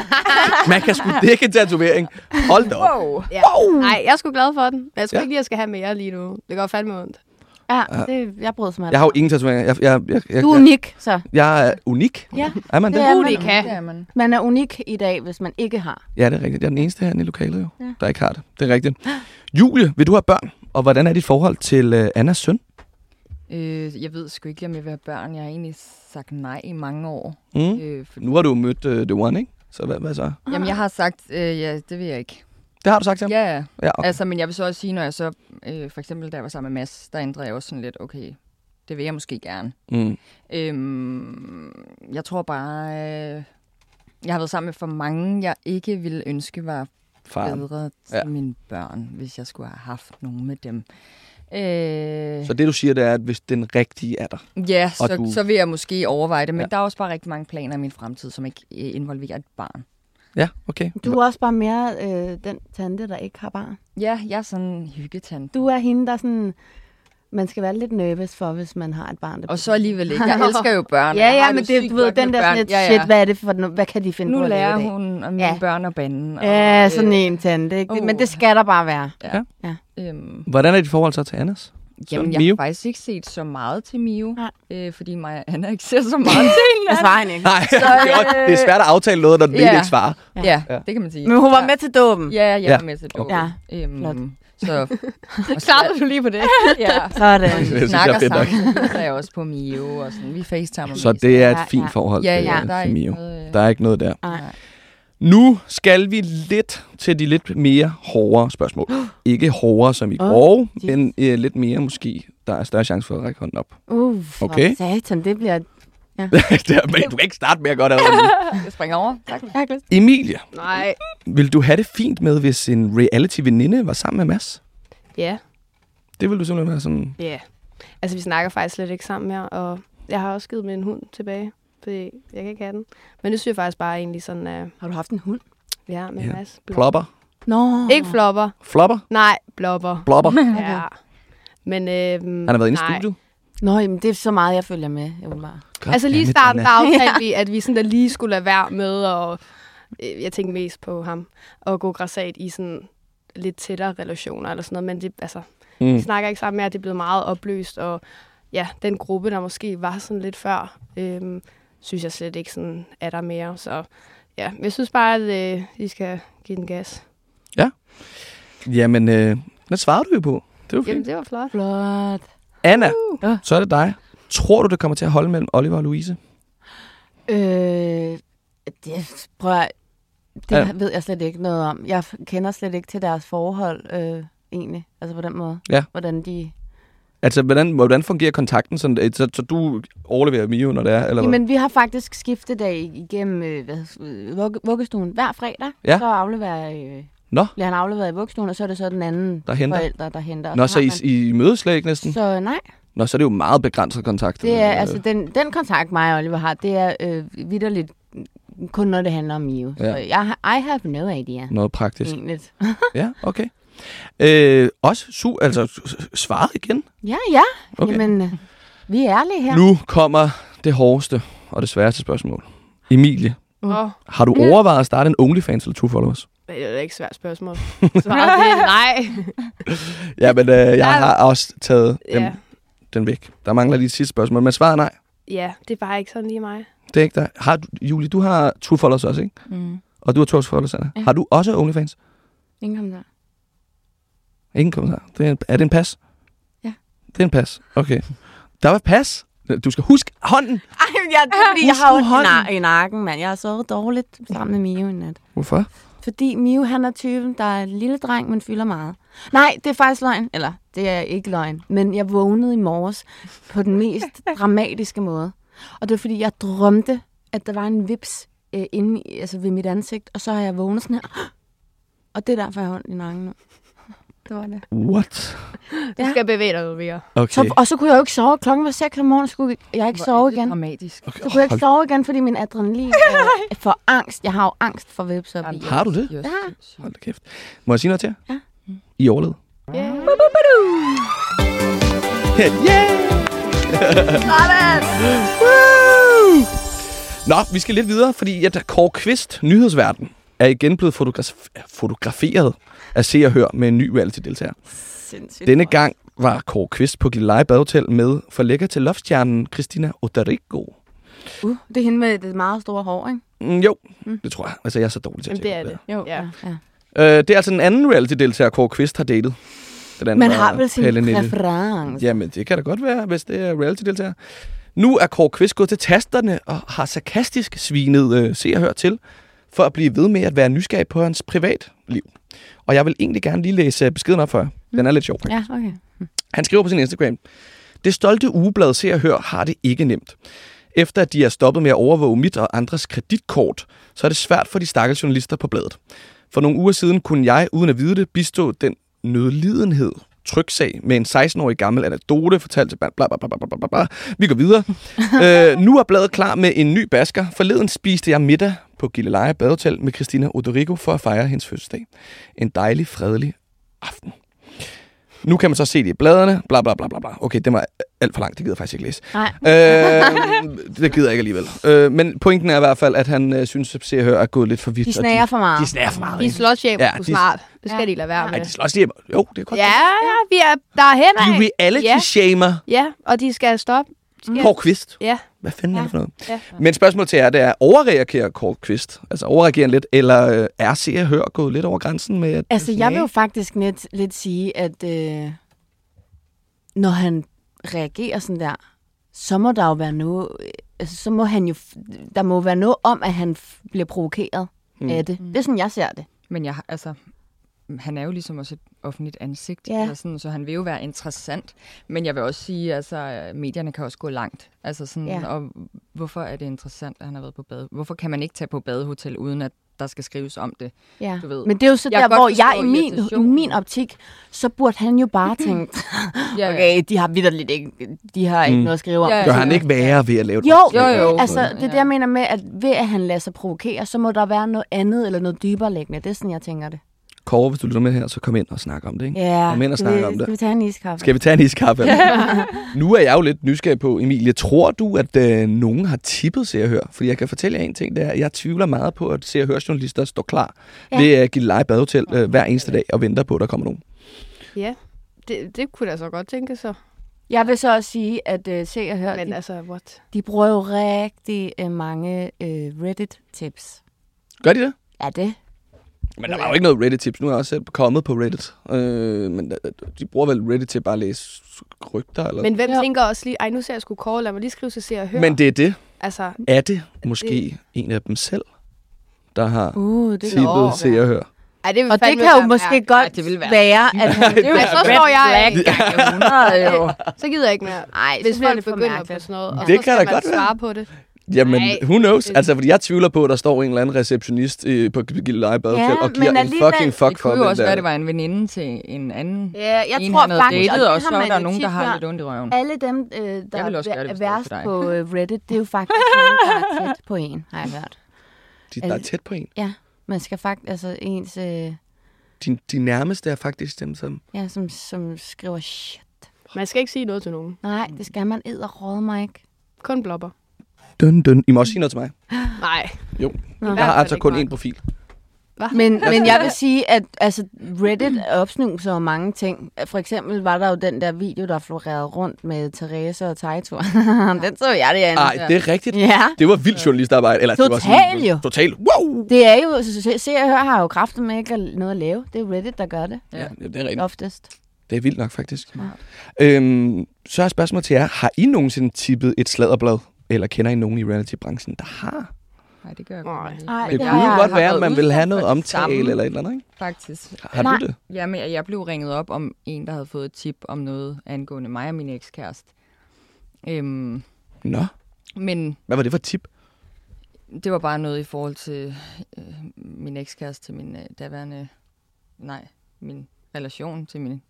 Man kan sgu dække en tatovering. Hold da op. Wow. ja. Nej, jeg er sgu glad for den. Men jeg tror Ja. ja. ikke lige, jeg skal have mere lige nu. Det går fandme ondt. Ja, det, jeg bryder mig. Jeg har jo ingen tatoveringer. Jeg, jeg, jeg, jeg, Du er unik, så. jeg er unik. Ja, Er man det? det er man. Unika. Det er man. Man er unik i dag, hvis man ikke har. Ja, det er rigtigt. Jeg er den eneste her i lokalet, jo, Ja. der ikke har det. Det er rigtigt. Julie, vil du have børn? Og hvordan er dit forhold til uh, Annas søn? Øh, jeg ved sgu ikke, om jeg vil have børn. Jeg har egentlig sagt nej i mange år. Mm. Øh, for, Nu har du mødt uh, The One, ikke? Så hvad, hvad så? Jamen, jeg har sagt, øh, ja, det vil jeg ikke. Det har du sagt til ham? Ja, ja. ja okay. Altså, men jeg vil så også sige, når jeg så, øh, for eksempel da jeg var sammen med Mads, der ændrede jeg også sådan lidt, okay, det vil jeg måske gerne. Mm. Øhm, jeg tror bare, øh, jeg har været sammen med for mange, jeg ikke ville ønske var Far. bedre til Ja. mine børn, hvis jeg skulle have haft nogen med dem. Øh, Så det, du siger, det er, at hvis den rigtige er der. ja, så, du- så vil jeg måske overveje det, men Ja. ja. der er også bare rigtig mange planer i min fremtid, som ikke øh, involverer et barn. Ja, okay. Du er også bare mere øh, den tante, der ikke har barn. Ja, jeg er sådan en hyggetant. Du er hende, der sådan man skal være lidt nervøs for, hvis man har et barn. Der Og så alligevel ikke. Jeg elsker jo børn. Ja, ja, men det, du ved, den der sådan lidt, Ja, ja. shit, hvad er det for, hvad kan de finde Nu på at lave lærer hun om mine Ja. børn og bande. Ja, og, sådan en tante, ikke? uh. Men det skal der bare være. Øhm, Hvordan er dit forhold så til Anders? Jamen, Så, jeg Mio? har faktisk ikke set så meget til Mio, Nej. øh, fordi mig og Anna ikke ser så meget til Det hinanden. svarer han ikke. Nej, det, er også, det er svært at aftale noget, når den Ja. ikke svarer. Ja. Ja, Ja. det kan man sige. Men hun var Ja. med til dåben. Ja, jeg Ja. var med til det. Ja, Øhm, flot. så, og Klarede du lige på det? Ja. Sådan. Det er snakker sammen, så hilser jeg også på Mio, og sådan, vi facetimer Så det er et Ja, fint ja. forhold Ja, til, ja, øh, der er til ikke Mio. noget... øh, Der er ikke noget der. Nej. Nu skal vi lidt til de lidt mere hårdere spørgsmål. Ikke hårdere som i grove, Jesus. men øh, lidt mere måske, der er større chance for at række hånden op. Uh, Okay. satan, det bliver... Det er- men du kan ikke starte med at godt allerede. Jeg springer over. Tak. Jeg har ikke lyst. Emilie, Nej. vil du have det fint med, hvis en reality-veninde var sammen med Mads? Ja, Det vil du simpelthen være sådan... ja. Altså, vi snakker faktisk slet ikke sammen mere, og jeg har også givet min hund tilbage, fordi jeg kan ikke have den. Men det synes jeg faktisk bare egentlig sådan, at Har du haft en hund? ja, med Ja. ja. masse Plopper? Nå. Ikke flopper. Flopper? Nej, blopper. Blopper? Ja. Men øhm, Han har været inde i nej. studiet. Nå, jamen, det er så meget, jeg følger med. Jeg vil bare... God Altså lige i starten, der aftalte vi, at vi sådan der lige skulle lade være med, og øh, jeg tænkte mest på ham, og gå græsat i sådan lidt tættere relationer eller sådan noget, men det, altså, vi Mm. snakker ikke sammen mere, det er blevet meget opløst, og ja, den gruppe, der måske var sådan lidt før, øhm, synes jeg slet ikke sådan er der mere, så ja, jeg synes bare, at øh, I skal give den gas. Jamen, øh, hvad svarede du jo på? Det var Jamen, fint. det var flot. Flot. Anna, Ja. så er det dig. Tror du, det kommer til at holde mellem Oliver og Louise? Øh, det, prøv at, det Ja. ja. ved jeg slet ikke noget om. Jeg kender slet ikke til deres forhold, øh, egentlig. Altså på den måde. Ja. Hvordan de... Altså, hvordan, hvordan fungerer kontakten? Sådan, så, så du overleverer Mio, når det er? Eller hvad? Jamen, vi har faktisk skiftedag igennem øh, hvad, vugge, vuggestuen hver fredag. Ja. Så afleverer, øh, Nå. bliver han afleveret i vuggestuen, og så er det så den anden Der henter? forælder, der henter. Nå, så har I, I mødes slet ikke næsten? Så nej, Nå, så er det jo meget begrænset kontakt. det er, Øh, altså den, den kontakt, mig og Oliver har, det er øh, vidderligt kun når det handler om Mio. Ja. Så jeg, har- I have no idea, Noget praktisk. egentlig. Ja, okay. Øh, også su altså svaret igen. Ja, ja. Okay. Jamen, øh, vi er ærlige her. Nu kommer det hårdeste og det sværeste spørgsmål. Emilie, Mm. Åh, har du overvejet at starte en OnlyFans eller True Followers? det er da ikke et svært spørgsmål. Svaret er nej. Ja, men øh, jeg har også taget dem, Ja. den væk. Der mangler lige et sidste spørgsmål, men svaret er nej. ja, det er bare ikke sådan lige mig. Det er ikke dig. Har du, Julie, du har True Followers også, ikke? Mm. Og du har True Followers, Anna. Ja. Har du også OnlyFans? Ingen kommentar. Ingen kommentar. Det er, en, er det en pas? Ja. Det er en pas. Okay. Der var et pas. Du skal huske hånden. Ej, jeg, det, fordi, jeg har i, hånden. na- i nakken, mand. Jeg har sovet dårligt sammen med Mio i nat. Hvorfor? Fordi Mio, han er typen, der er en lille dreng, men fylder meget. Nej, det er faktisk løgn. Eller, det er ikke løgn. Men jeg vågnede i morges på den mest dramatiske måde. Og det var fordi, jeg drømte, at der var en vips øh, inde i, altså ved mit ansigt. Og så har jeg vågnet sådan her. Og det er derfor, jeg har ondt i nakken nu. Det var det. What? Du Ja. skal bevæge dig noget mere. Okay. Så, og så kunne jeg jo ikke sove. Klokken var 6 om morgenen, så kunne jeg ikke sove igen. dramatisk. okay. Så kunne jeg ikke sove igen, fordi min adrenalin er for angst. Jeg har jo angst for vips op i. Har du det? Ja. Hold da kæft. Må jeg sige noget til jer? Ja. I overlevede. Yeah. Woo! Nå, vi skal lidt videre, fordi at Kåre Kvist, nyhedsverden, er igen blevet fotograf- fotograferet af Se og Hør med en ny reality-deltager. Sindssygt. Denne gang var Kåre Kvist på Gilleleje Badehotel med for lækker til loftstjernen Christina Oderigo. Uh, det er hende med det meget store hår, ikke? Mm, jo, Mm. det tror jeg. Altså, jeg er så dårlig til at Jamen, det er det. op Ja. ja. Øh, det er altså den anden reality-deltager, Kåre Kvist har datet. Den anden Man har vel sin præference. Jamen, det kan da godt være, hvis det er reality-deltager. Nu er Kåre Kvist gået til tasterne og har sarkastisk svinet øh, se og hør til, for at blive ved med at være nysgerrig på hans privatliv. Og jeg vil egentlig gerne lige læse øh, beskeden op for jer. Den er lidt sjov. Ja, okay. Han skriver på sin Instagram, Det stolte ugeblad Se og Hør har det ikke nemt. Efter at de er stoppet med at overvåge mit og andres kreditkort, så er det svært for de stakkels journalister på bladet. For nogle uger siden kunne jeg, uden at vide det, bistå den nødlidenhed tryksag med en 16-årig gammel anekdote fortalt til bla bla bla bla bla bla. Vi går videre. øh, nu er bladet klar med en ny basker. Forleden spiste jeg middag på Gilleleje Badehotel med Christina Odorigo for at fejre hendes fødselsdag. En dejlig, fredelig aften. Nu kan man så se det i bladene, bla bla bla bla bla. Okay, det var alt for langt, det gider jeg faktisk ikke læse. Nej. Øh, det gider jeg ikke alligevel. Øh, men pointen er i hvert fald, at han øh, synes, at Se og Hør er gået lidt for vidt. De snager for meget. De snager for meget. De ikke? slåsjæber Ja, ja, de- smart. Det skal Ja. de lade være Nej, med. de slås hjem. Jo, det er godt. Ja, ja, vi er, der er hen De reality-shamer Ja, og de skal stoppe. Skal, Kåre Kvist. Ja, Hvad fanden er det for noget? ja. Men spørgsmålet til jer, det er, overreagerer Kåre Kvist? Altså overreagerer lidt, eller øh, er Se og Hør gået lidt over grænsen med at Altså, jeg vil jo faktisk lidt, lidt sige, at øh, når han reagerer sådan der, så må der jo være noget, øh, altså, så må han jo, der må være noget om, at han bliver provokeret Mm. mm. af det. Det er sådan, jeg ser det. Men jeg, har- altså, han er jo ligesom også et offentligt ansigt, Ja. eller sådan, så han vil jo være interessant. Men jeg vil også sige, altså, at medierne kan også gå langt. Altså sådan, Ja. ja. og hvorfor er det interessant, at han har været på bade? Hvorfor kan man ikke tage på badehotel, uden at der skal skrives om det? Ja. Du ved. Men det er jo så Jeg der, hvor jeg i min, i min optik, så burde han jo bare tænke, Ja, okay, de har vidderligt ikke, de har ikke Mm. noget at skrive om. Ja, Gør ja. han ikke værre ved at lave et Jo? Jo, jo. altså, Ja. det er det, jeg mener med, at ved at han lader sig provokere, så må der være noget andet eller noget dybere liggende. Det er sådan, jeg tænker det. Kåre, hvis du lytter med her, så kom ind og snak om det, ikke? Ja, Kom ind og skal snak vi, om det. Skal vi tage en iskaffe? Skal vi tage en iskaffe? nu er jeg jo lidt nysgerrig på, Emilie. Tror du, at øh, nogen har tippet Se og Hør? Fordi jeg kan fortælle jer en ting, det er, at jeg tvivler meget på, at Se og Hør journalister står klar Ja. ja. ved at give leje badehotel øh, hver eneste dag og venter på, at der kommer nogen. ja. Det, det kunne da så godt tænke sig. Jeg vil så også sige, at uh, Se og Hør, Men de, altså, what? de bruger jo rigtig uh, mange uh, Reddit-tips. Gør de det? Ja, det. Men der var jo ikke noget Reddit-tips. Nu er jeg også selv kommet på Reddit. Øh, men de bruger vel Reddit til bare at læse rygter? Eller? Men hvem Ja. tænker også lige, ej, nu ser jeg sgu Kåre, lad mig lige skrive til Se og Hør. men det er det. Altså, Er det måske en af dem selv, der har Uh, det tippet Nå. Se og Hør? ej, det vil og det kan jo være måske mærkeligt. godt Ej, det vil være- være, at han... det er jo Ej, så står jeg Black gange 100, jo. Så gider jeg ikke mere. Ej, Hvis så folk det begynder på sådan noget, og Det så kan skal da man godt være. svare på det. Jamen, Nej. who knows? Det- Altså, fordi jeg tvivler på, at der står en eller anden receptionist øh, på Gilleleje Badehotel Ja, og giver en fucking fuck Det for, kunne jo hvem også der være, er. det var en veninde til en anden. Ja, jeg en, tror faktisk, datet, og og det så er der nogen, der har lidt ondt i røven. Alle dem, øh, der det, er det værst på øh, Reddit, det er jo faktisk nogen, der er tæt på en, har jeg hørt. De, der er tæt på en. Ja, man skal faktisk, altså ens, øh, De, de nærmeste er faktisk dem, som... ja, som, som skriver shit. Man skal ikke sige noget til nogen. Nej, det skal man råde mig ikke. Kun blopper. Dun, dun. I må også sige noget til mig. Nej. Jo. Nå. Jeg har altså kun én profil. Men, men jeg vil sige, at altså, Reddit opsnuser jo mange ting. For eksempel var der jo den der video, der florerede rundt med Therese og Taito. den så jeg det. Nej, det er rigtigt. Ja, Det var vildt journalistarbejde. Eller, det var Total jo. Total. Wow! det er jo, så- så- se og hør har jo kraften med ikke at- noget at lave. Det er jo Reddit, der gør det Ja, det er rigtigt. oftest. Det er vildt nok, faktisk. Øhm, så er spørgsmålet til jer. Har I nogensinde tippet et sladderblad? Eller kender I nogen i reality-branchen, der har? Nej, det gør jeg Nej. ikke. Ej, Det kunne godt være, at været man vil have noget omtale samme. eller et eller andet, ikke? Faktisk. Har Nej. du det? Jamen, jeg blev ringet op om en, der havde fået et tip om noget angående mig og min ekskæreste. Øhm, Nå. men Hvad var det for et tip? det var bare noget i forhold til øh, min ekskæreste til min øh, daværende... Nej, min relation til min.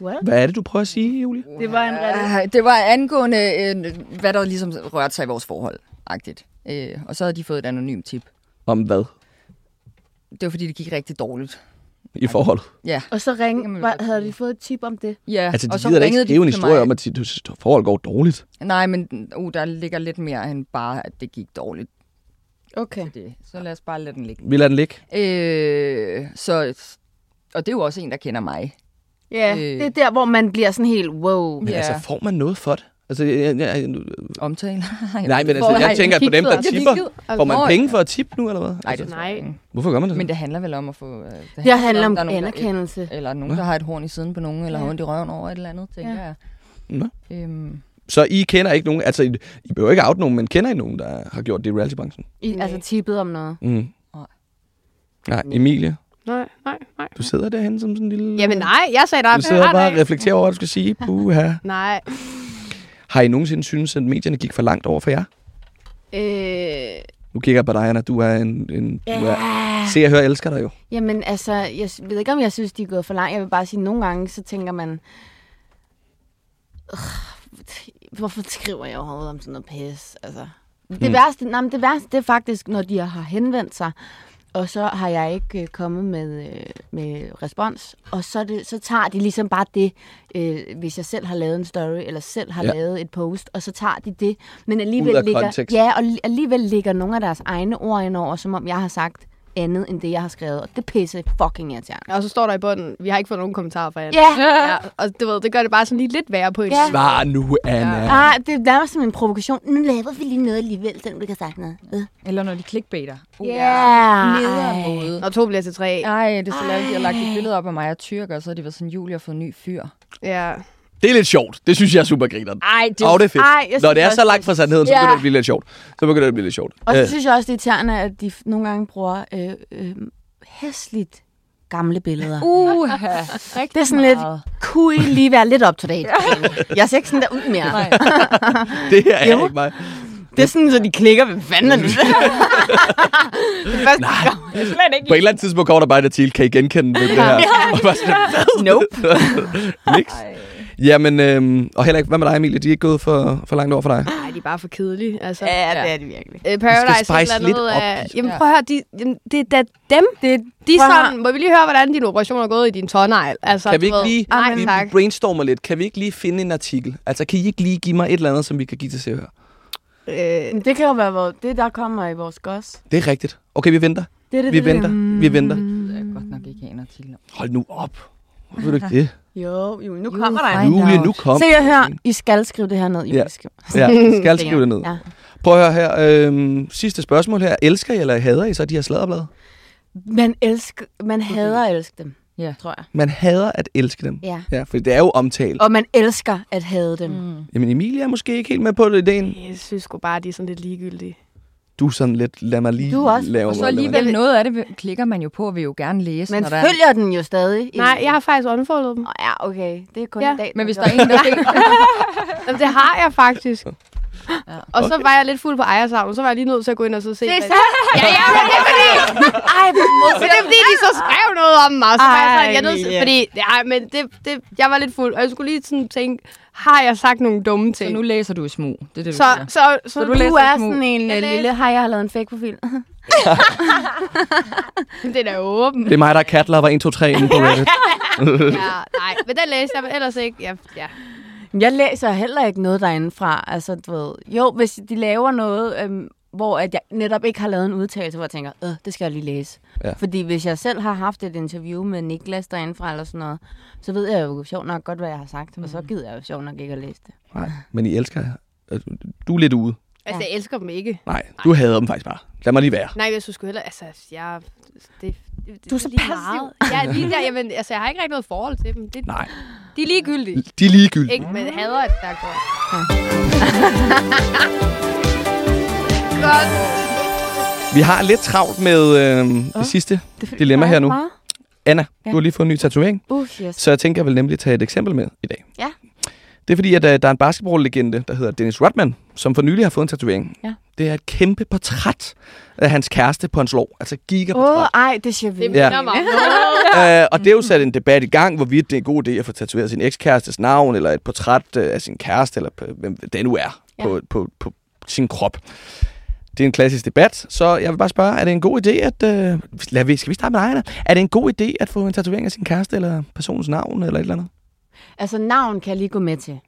What? Hvad er det, du prøver at sige, Julie? Det var en Uh, det var angående, øh, hvad der ligesom rørte sig i vores forhold. Agtigt. Øh, og så havde de fået et anonymt tip. Om hvad? Det var fordi, det gik rigtig dårligt. I forholdet? Ja. Og så ring, godt havde de fået et tip om det? ja. Altså, de og så gider da ikke skrive en historie mig. om, at dit forhold går dårligt. Nej, men uh, der ligger lidt mere end bare, at det gik dårligt. Okay. Det. Så lad os bare lade den ligge. Vi lader den ligge. Øh, så, og det er jo også en, der kender mig. Ja, Øh. det er der, hvor man bliver sådan helt, wow. Men Ja. altså, får man noget for det? Altså, jeg, jeg, jeg, Omtale. nej, men altså, jeg tænker, på dem, der tipper, får man penge for at tippe nu, eller hvad? Nej, det Nej. Ikke. Hvorfor gør man det? Men det handler vel om at få... Øh, det Det handler om der er nogen, der- anerkendelse. Eller nogen, der har et horn i siden på nogen, eller Ja. har ondt i røven over et eller andet, tænker Ja. jeg. Nå. Øhm, Så I kender ikke nogen, altså I, I behøver ikke out nogen, men kender I nogen, der har gjort det i reality-branchen? I, altså tippet om noget. Mm. Nej. Nej, Emilie, Nej, nej, nej. du sidder derhen som sådan en lille... Jamen nej, jeg sagde nej. Du sidder nej, bare og reflekterer over, hvad du skal sige. Puha. Nej. Har I nogensinde synes, at medierne gik for langt over for jer? Øh, Nu kigger jeg på dig, Anna. Du er en... en du er, Ja. se og hør, elsker dig jo. Jamen altså, jeg ved ikke, om jeg synes, de er gået for langt. Jeg vil bare sige, at nogle gange, så tænker man... "Ugh, Hvorfor skriver jeg overhovedet om sådan noget pis? Altså, det, Mm. værste, nej, det værste, det er faktisk, når de har henvendt sig, og så har jeg ikke øh, kommet med, øh, med respons. Og så, det, så tager de ligesom bare det, øh, hvis jeg selv har lavet en story, eller selv har Ja. lavet et post, og så tager de det. Men alligevel ligger, kontekst. ja, og li- alligevel ligger nogle af deres egne ord ind over, som om jeg har sagt andet end det, jeg har skrevet. Og det pisse fucking irriterende. Og så står der i bunden, vi har ikke fået nogen kommentarer fra jer. Ja, ja. Og du ved, det gør det bare sådan lige lidt værre på en. Ja. Svar nu, Anna. Ja. ah, det er nærmest som en provokation. Nu laver vi lige noget alligevel, selvom du ikke har sagt noget. Øh. Eller når de clickbaiter. Uh, Yeah. Nederen Ej. måde. Og to bliver til tre. Ej, det er så lavt, de har lagt et billede op af mig og tyrker, og så har de været sådan, Julie har fået en ny fyr. Ja. Det er lidt sjovt. Det synes jeg er super grineren. Ej, det oh, det er fedt. Ej, Når det er så langt fra sandheden, så Ja. begynder det at blive lidt sjovt. Så begynder det at blive lidt sjovt. Og så Øh, synes jeg også, det er irriterende, at de nogle gange bruger øh, øh, hæsligt gamle billeder. Uh, Det er sådan lidt, kunne I lige være lidt up to date? Jeg ser ikke sådan der ud mere. Nej. det her er Jo. ikke mig. Det er sådan, så de klikker, hvad fanden er det? det Nej. På et eller andet tidspunkt kommer der bare en artikel, kan I genkende det, det her? Og bare sådan, Nope. Niks. Jamen, øhm, og heller ikke, hvad med dig, Emilie? De er ikke gået for, for langt over for dig. Nej, de er bare for kedelige. Altså. Ja, det er det virkelig. Øh, Paradise et eller lidt op, af-. Jamen Ja. prøv at høre, de, jamen, det er da dem. Det, De er Prøv at sådan, må vi lige høre, hvordan din operation er gået i din tårnegl? Altså, Kan vi ikke ved, lige, Nej, vi tak. brainstormer lidt? Kan vi ikke lige finde en artikel? Altså, kan I ikke lige give mig et eller andet, som vi kan give til se og høre? Øh, det kan jo være vores, det, der kommer i vores gos. Det er rigtigt. Okay, vi venter. Det, er det, Vi det, det. venter. Vi venter. Det er godt nok ikke en artikel. Hold nu op. Hvorfor du ikke det? Jo, jo, nu kommer der en. Julie, nu kom. Se og hør, I skal skrive det her ned. Julie. Ja. Skriv. Ja, skal skrive det ned. Ja. Prøv at høre her. Øhm, sidste spørgsmål her. Elsker I eller hader I så de her sladderblade? Man, elsker, man hader at elske dem, Ja. tror jeg. Man hader at elske dem. Ja. Ja, for det er jo omtalt. Og man elsker at hade dem. Mm. Jamen, Emilie er måske ikke helt med på det, ideen. jeg synes sgu bare, de er sådan lidt ligegyldige. Du er sådan lidt, lad mig lige Du også- lave Og så alligevel noget af det klikker man jo på, og vil jo gerne læse. Man når der er- følger den jo stadig. Nej, jeg har faktisk unfollowet dem. Nå, Ja, okay. Det er kun Ja, i dag. Men hvis der er en, der Jamen, det har jeg faktisk. Ja. Og så var jeg lidt fuld på ejersavn, så var jeg lige nødt til at gå ind og så se. Det er så... Ja, ja, men det er fordi, Ej, men det er fordi, de så skrev noget om mig. Så var jeg sådan, jeg nødt til, fordi, ja, men det, det, jeg var lidt fuld, og jeg skulle lige sådan tænke, har jeg sagt nogle dumme Så ting? nu læser du i smug. Det er det, du så, siger. så, så, Så du du læser er smug. sådan en Jeg øh, læser- lille, har jeg har lavet en fake profil. det er da åben. Det er mig, der er catlover 1, 2, 3 inde på Reddit. Ja, nej, men den læste jeg, men ellers ikke. Ja, ja. Jeg læser heller ikke noget derindefra. Altså, du ved, jo, hvis de laver noget, øhm, hvor at jeg netop ikke har lavet en udtalelse, hvor jeg tænker, øh, det skal jeg lige læse. Ja. Fordi hvis jeg selv har haft et interview med Niklas derindefra eller sådan noget, så ved jeg jo sjovt nok godt, hvad jeg har sagt, mm. og så gider jeg jo sjovt nok ikke at læse det. Nej, men I elsker øh, Du er lidt ude. Altså, jeg elsker dem ikke. Nej, du hader dem faktisk bare. Lad mig lige være. Nej, jeg synes sgu heller, altså, jeg... Det, det, Du er så lige passiv. meget. Ja, lige der, jamen, altså, jeg har ikke rigtig noget forhold til dem. Det, Nej, de er ligegyldige. de er ligegyldige. Ikke, men hader et stærkt ord. Godt. Vi har lidt travlt med øh, det sidste det dilemma her nu. Meget. Anna, Ja. du har lige fået en ny tatovering, Uh, yes. så jeg tænker, jeg vil nemlig tage et eksempel med i dag. Ja. Det er fordi, at uh, der er en basketballlegende, der hedder Dennis Rodman, som for nylig har fået en tatovering. Ja. Det er et kæmpe portræt af hans kæreste på hans lår. Altså Åh, gigaportræt. ej, det ser vi. Det Ja. mig. Uh, og det er jo sat en debat i gang, hvorvidt det er en god idé at få tatoveret sin ekskærestes navn, eller et portræt uh, af sin kæreste, eller hvem det nu er, Ja. på, på, på sin krop. Det er en klassisk debat, så jeg vil bare spørge, er det en god idé at... Uh, lad vi, skal vi starte med dig? Er det en god idé at få en tatovering af sin kæreste, eller personens navn, eller et eller andet? Altså, navn kan jeg lige gå med til.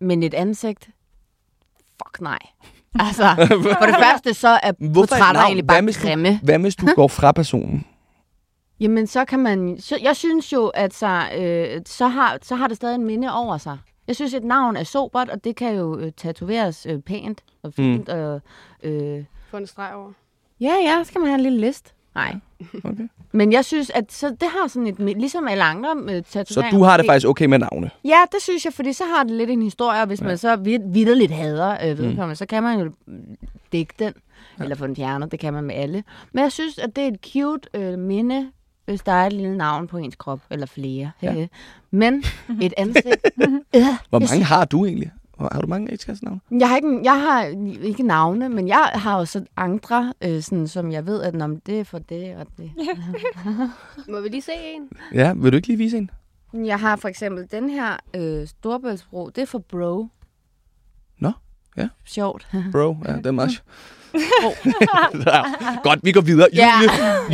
Men et ansigt? Fuck nej. Altså, for det første så er Hvorfor portrætter egentlig bare Hvad hvis du- grimme. Hvad hvis du går fra personen? Jamen, så kan man... Så, jeg synes jo, at så, øh, så, har, så har det stadig en minde over sig. Jeg synes, et navn er sobert, og det kan jo øh, tatoveres øh, pænt og fint. Mm. Og, øh, Få en streg over. ja, ja, så kan man have en lille list. Nej. Okay. Men jeg synes, at så, det har sådan et... Ligesom alle andre øh, Så tatoveringer. du har det faktisk okay med navne? Ja, det synes jeg, fordi så har det lidt en historie, og hvis ja. man så vid- vidderligt hader øh, vedkommende, mm. så kan man jo mm, dække den, ja. eller få den fjernet, det kan man med alle. Men jeg synes, at det er et cute øh, minde, hvis der er et lille navn på ens krop, eller flere. Ja. Men et ansigt... Hvor mange har du egentlig? Hvor- Har du mange ekskæreste-navne? Jeg har ikke, jeg har ikke navne, men jeg har også andre, øh, sådan, som jeg ved, at når det er for det og det. Må vi lige se en? Ja, vil du ikke lige vise en? Jeg har for eksempel den her øh, storbæltsbro, det er for bro. Nå, ja. Sjovt. Bro, ja, det er meget. Godt, vi går videre. Ja.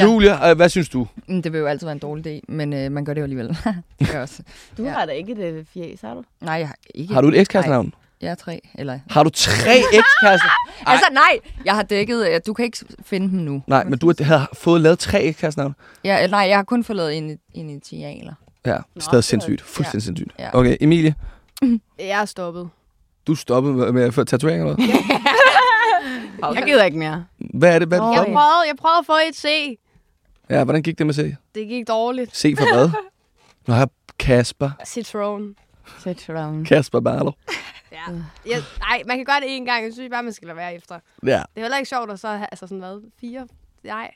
Julie, Julie øh, hvad synes du? Mm, Det vil jo altid være en dårlig idé, men øh, man gør det jo alligevel. det gør også. Du Ja. har da ikke det øh, fjes, har du? Nej, jeg har ikke. Har du et ekskærestenavn? Jeg er tre, eller... Har du tre ekskærester? Ej. Altså, nej! Jeg har dækket... øh, Du kan ikke finde dem nu. Nej, men du har fået lavet tre ekskærestenavn? Ja, nej, jeg har kun fået lavet in- initialer. Ja, Nå, stadig det er- sindssygt. Fuldstændig sindssygt. Ja. Okay, Emilie, Jeg er stoppet. du stoppede med- med at få tatoveringer eller Jeg gider ikke mere. Hvad er det? Hvad er det? Jeg prøvede, jeg prøvede at få et C. Ja, hvordan gik det med C? Det gik dårligt. C for hvad? Nå, her Kasper. Citron. Citron. Kasper Barlow. Ja. Jeg, nej, man kan gøre det én gang. Jeg synes bare, man skal lade være efter. Ja. Det er heller ikke sjovt at så have altså sådan hvad? Fire? Nej.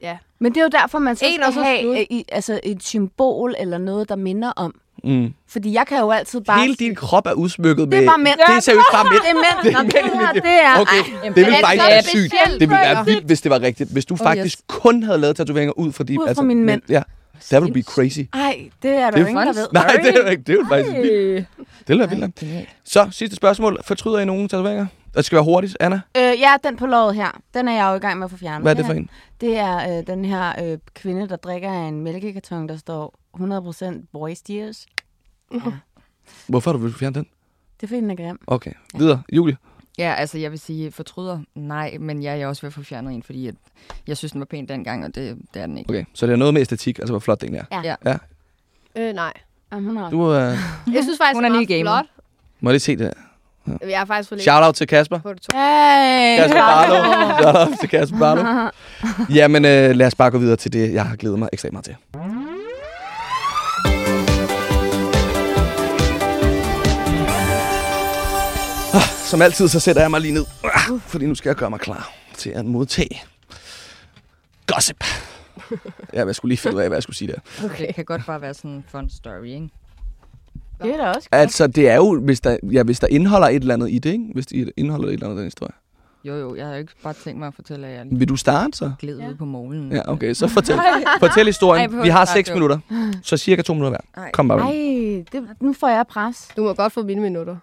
Ja. Men det er jo derfor, man så En, skal have i, altså et symbol eller noget, der minder om. Mm. Fordi jeg kan jo altid bare... Hele din krop er udsmykket med... Det er bare mænd. Det er seriøst bare mænd. Det er mænd. Det er mænd, det, her, det er... Okay, Ej, det vil men faktisk være specielt sygt. Det ville være vildt, hvis det var rigtigt. Hvis du Oh, faktisk yes. kun havde lavet tatoveringer ud fra de... Ud fra mine mænd. Ja, that would be crazy. Ej, det er der Det jo er ingen, der ved. Nej, det er ikke. Det er jo faktisk vildt. Det ville være vildt. Så, sidste spørgsmål. Fortryder I nogen tatoveringer? Det skal være hurtigt. Anna, Øh, ja, den på låret her. Den er jeg jo i gang med at få fjernet. hvad er det for en? Det er øh, den her øh, kvinde, der drikker af en mælkekarton, der står 100% boys tears. Hvorfor har du vil fjerne den? Det er fordi, den er grim. Okay, videre. Julie. Ja, altså jeg vil sige fortryder. Nej, men jeg er også ved at få fjernet en, fordi at jeg synes, den var pæn dengang, og det, det er den ikke. Okay, så det er noget med æstetik, altså hvor flot den er. Ja. Øh, nej. Jamen, hun er Du, øh, Jeg synes faktisk, Hun er ny gamer. flot. må jeg lige se det. Jeg har faktisk lidt Shout out til Kasper. Hey! Kasper Barlow. Shout out til Kasper Barlow. Jamen, øh, lad os bare gå videre til det, jeg har glædet mig ekstremt meget til. Som altid, så sætter jeg mig lige ned, fordi nu skal jeg gøre mig klar til at modtage gossip. Ja, jeg skulle lige finde ud af, hvad jeg skulle sige der. Okay. Det kan godt bare være sådan en fun story, ikke? Det er da også godt. Altså, det er jo, hvis der, ja, hvis der indeholder et eller andet i det, ikke? Hvis det indeholder et eller andet i den historie. Jo, jo, jeg har jo ikke bare tænkt mig at fortælle, at jeg lige Vil du starte så? gled Ja. ud på målen. Ja, okay, så fortæl, fortæl historien. Ej, behøver Vi har ikke 6 starte, minutter, så cirka 2 minutter hver. Ej. Kom bare. Ej, det, nu får jeg pres. Du må godt få mine minutter.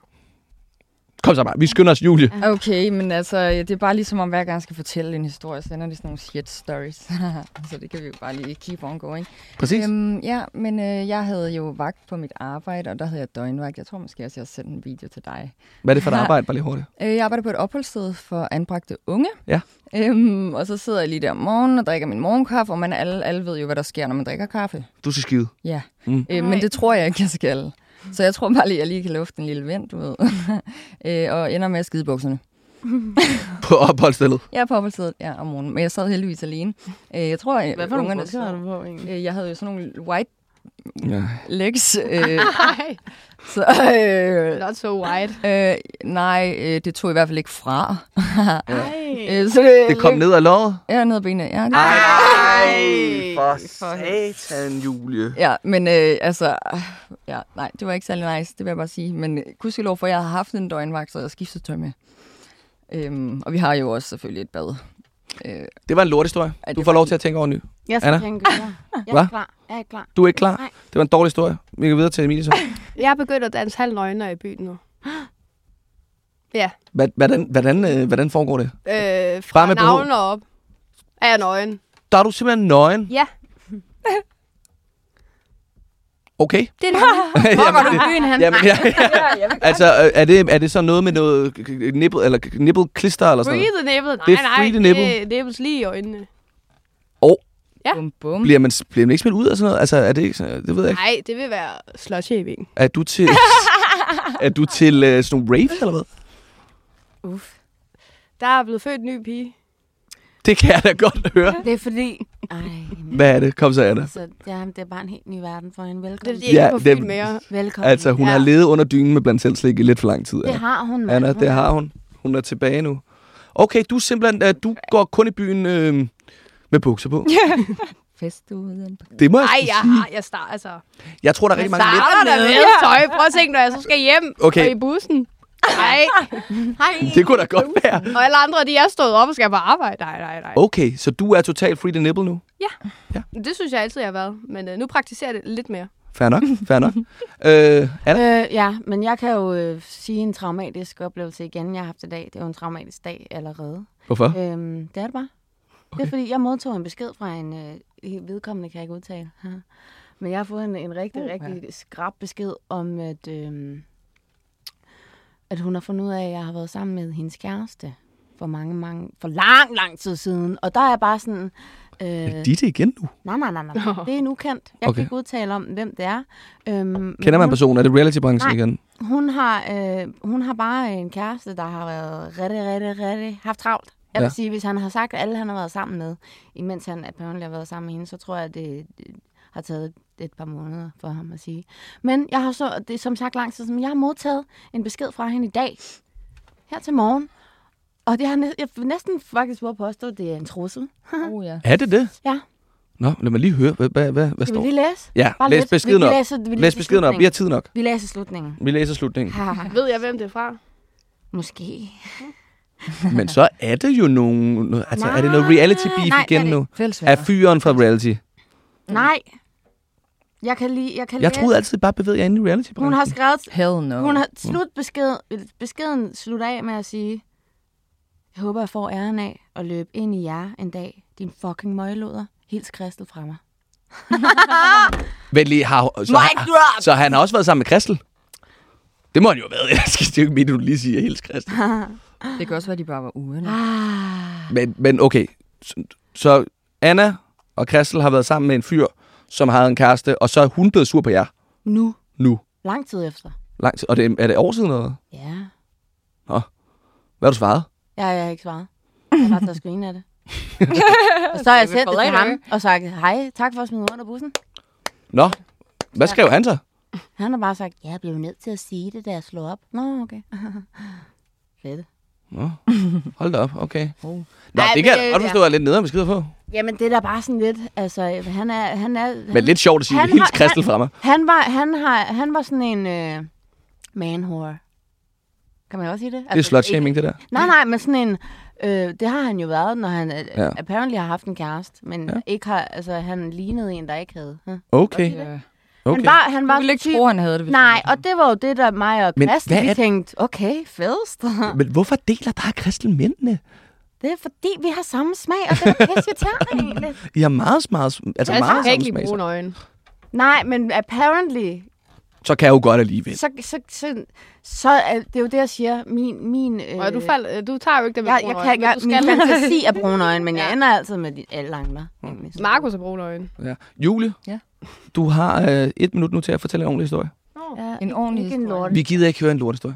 Kom så bare. Vi skynder os, Julie. Okay, men altså, det er bare ligesom om hver gang jeg skal fortælle en historie, så ender det sådan nogle shit stories. så det kan vi jo bare lige keep on going. Præcis. Øhm, ja, men øh, jeg havde jo vagt på mit arbejde, og der havde jeg døgnvagt. Jeg tror måske også, jeg har sendt en video til dig. Hvad er det for et arbejde? Bare lige hurtigt. Øh, jeg arbejder på et opholdssted for anbragte unge. Ja. Øhm, og så sidder jeg lige der om morgenen og drikker min morgenkaffe, og man alle, alle ved jo, hvad der sker, når man drikker kaffe. Du skal skide. Ja, Mm. øh, men det tror jeg ikke, jeg skal. Så jeg tror bare lige, at jeg lige kan lufte en lille vind, du ved. øh, og ender med at skide bukserne. På opholdsstedet. Jeg er på opholdsstedet, ja, om morgenen. Men jeg sad heldigvis alene. Øh, jeg tror, Hvad for nogle ungerne bukser har sov. du på, egentlig? Øh, jeg havde jo sådan nogle white Ja. legs. Øh, så, øh, not so white. øh, nej, øh, det tog i hvert fald ikke fra. Ej. øh, så det, Det kom ned ad låret. Ja, ned ad benene. Ja, det, Ej, for For satan, Julie. ja men øh, altså, øh, ja, nej, det var ikke særlig nice, det vil jeg bare sige. Men øh, gudskelov for, jeg har haft en døgnvagt, så jeg har skiftet tøj med. Øhm, og vi har jo også selvfølgelig et bad. Øh, Det var en lorthistorie. Ja, Du får lov en- til at tænke over ny. Jeg skal Anna? tænke videre. Jeg Hvad? er klar. Jeg er klar. Du er ikke klar? Nej. Det var en dårlig historie. Vi går videre til Emilie så. Jeg er begyndt at danse halv nøgen, når jeg er i byen nu. Ja, Hvad- Hvordan, hvordan, øh, hvordan foregår det? øh, fra og op. Er jeg nøgen? Der er du simpelthen nøgen. Ja, Okay. det er det. Hvor Jamen, du byen hen? Jamen, ja, ja. altså, øh, er det, er det så noget med noget nipple, eller nipple klister eller sådan Free noget? the nipple. Nej, Det er nej, free the nipple. det er nipples lige i øjnene. Ja. bum, bum. Bliver man, bliver man ikke smidt ud af sådan noget? Altså, er det ikke sådan, det ved jeg ikke. Nej, det vil være slot shaving. Er du til, er du til uh, sådan nogle raves, eller hvad? Uff. Der er blevet født en ny pige. Det kan jeg da godt høre. Det er fordi... Ej, Hvad er det? Kom så, Anna. altså, ja, det er bare en helt ny verden for hende. Det er Velkommen. fordi, jeg Ja, det- fylde mere. Velkommen. Altså, hun Ja. har levet under dynen med blandt selv slik i lidt for lang tid. det Anna, har hun, mand. Anna Hun det er- har hun. Hun er tilbage nu. Okay, du er simpelthen, uh, du går kun i byen øh, med bukser på. Fest uden. Det må jeg Nej, sgu jeg, har, jeg starter, altså. Jeg tror, der er rigtig mange mænd. Starter der med tøj. Prøv at tænke, når jeg så skal hjem Okay. og i bussen. Nej, Hej. Det kunne da godt være. og alle andre, de er stået op og skal på arbejde. Nej, nej, nej. Okay, så du er totalt free the nipple nu? Det synes jeg altid, jeg har været. Men øh, nu praktiserer jeg det lidt mere. Fair nok, fair nok. øh, Anna? Øh, ja, men jeg kan jo øh, sige en traumatisk oplevelse igen, jeg har haft i dag. Det er jo en traumatisk dag allerede. Hvorfor? Øhm, det er det bare. Okay. Det er fordi, jeg modtog en besked fra en øh, vedkommende, kan jeg ikke udtale. Men jeg har fået en, en rigtig, Uh, uh, ja. rigtig skrab besked om, at, øh, at hun har fundet ud af, at jeg har været sammen med hendes kæreste for mange, mange, for lang, lang tid siden. Og der er jeg bare sådan, øh, Er de det igen nu? nej, nej, nej, nej, det er en ukendt. Jeg okay. Kan ikke udtale om, hvem det er. Øhm, Kender man hun- personen? Er det reality-branchen Nej. igen? hun har, øh, hun har bare en kæreste, der har været rigtig, rigtig, rigtig haft travlt. Jeg vil Ja. sige, hvis han har sagt, at alle han har været sammen med, imens han apparently har været sammen med hende, så tror jeg, at det har taget et, par måneder for ham at sige. Men jeg har så, det er som sagt lang tid siden, men jeg har modtaget en besked fra hende i dag, her til morgen. Og det har næ- jeg vil næsten faktisk våge påstå, at det er en trussel. Oh, ja. Er det det? Ja. Nå, lad mig lige høre. Hvad, hvad, hvad, hvad Skal står vi lige læse? Ja, Bare læs beskeden op. vi læser, vi Læs læser beskeden op. Vi har tid nok. Vi læser slutningen. Vi læser slutningen. Ved jeg, hvem det er fra? Måske. Men så er det jo nogen... Altså, er det noget Nej, reality beef nej, er igen det nu? Er fyren fra reality? Nej. Jeg kan lige, jeg kan Jeg læse. troede altid bare bevæge jer inde i reality Hun har skrevet, Hell no. hun har slut besked, beskeden slutter af med at sige, jeg håber, jeg får æren af at løbe ind i jer en dag, din fucking møgluder. Hils Kristel fra mig. Vent lige, har, så, Mic har, så han har også været sammen med Kristel? Det må han jo have været. Jeg skal det jo ikke meningen, du lige siger helt Kristel. Det kan også være, at de bare var uvenner. Ah. Men, men okay, så, så Anna og Kristel har været sammen med en fyr, som havde en kæreste, og så er hun blevet sur på jer Nu. nu. Lang tid efter. Lang tid. Og det, er det år siden noget? Ja. Hvad har du svaret? Jeg, jeg har ikke svaret. Jeg har bare taget screen af det. og så har jeg sendt det til ham og sagt, hej, tak for at smide mig under bussen. Nå, hvad skrev han så? Han har bare sagt, jeg blev nødt til at sige det, da jeg slog op. Nå, okay. Fedt. Nå, hold da op, okay. Oh. Nå, Ej, det kan jeg godt forstå, at jeg er lidt nede beskeder på. Jamen, det er da bare sådan lidt, altså, han er, han er, Men lidt sjovt at sige, Han helt har- Kristel fra mig. Han var, han har, han var sådan en øh, man whore. Kan man også sige det? Altså, Det er slut-shaming, det der. Nej, nej, men sådan en... Øh, det har han jo været, når han øh, Ja. apparently har haft en kæreste, men Ja. ikke har, altså, han lignede en, der ikke havde. Huh? Okay, Ja. Han okay. var, han var Jeg ville ikke typ- tro, han havde det. Nej, han- og det var jo det, der mig og hvad vi tænkte, okay, fedest. Men hvorfor deler bare Kristel mændene? Det er fordi, vi har samme smag, og det er pisse irriterende egentlig. I har meget, meget, altså Altså, meget jeg kan samme ikke lide smag. brune øjne. Nej, men apparently, Så kan jeg jo godt alligevel. så, så, så, så er det er jo det, jeg siger. Min, min, øh, Og du, fald, øh, du tager jo ikke det med jeg, brune jeg øjne, kan, jeg, min skal. fantasi er brune øjne, men jeg Ja. ender altid med de, alle andre. egentlig. Markus har brune øjne. Ja. Julie, Ja. du har øh, et minut nu til at fortælle en ordentlig historie. Ja, En ordentlig ikke en historie. lort. Vi gider ikke høre en lorthistorie.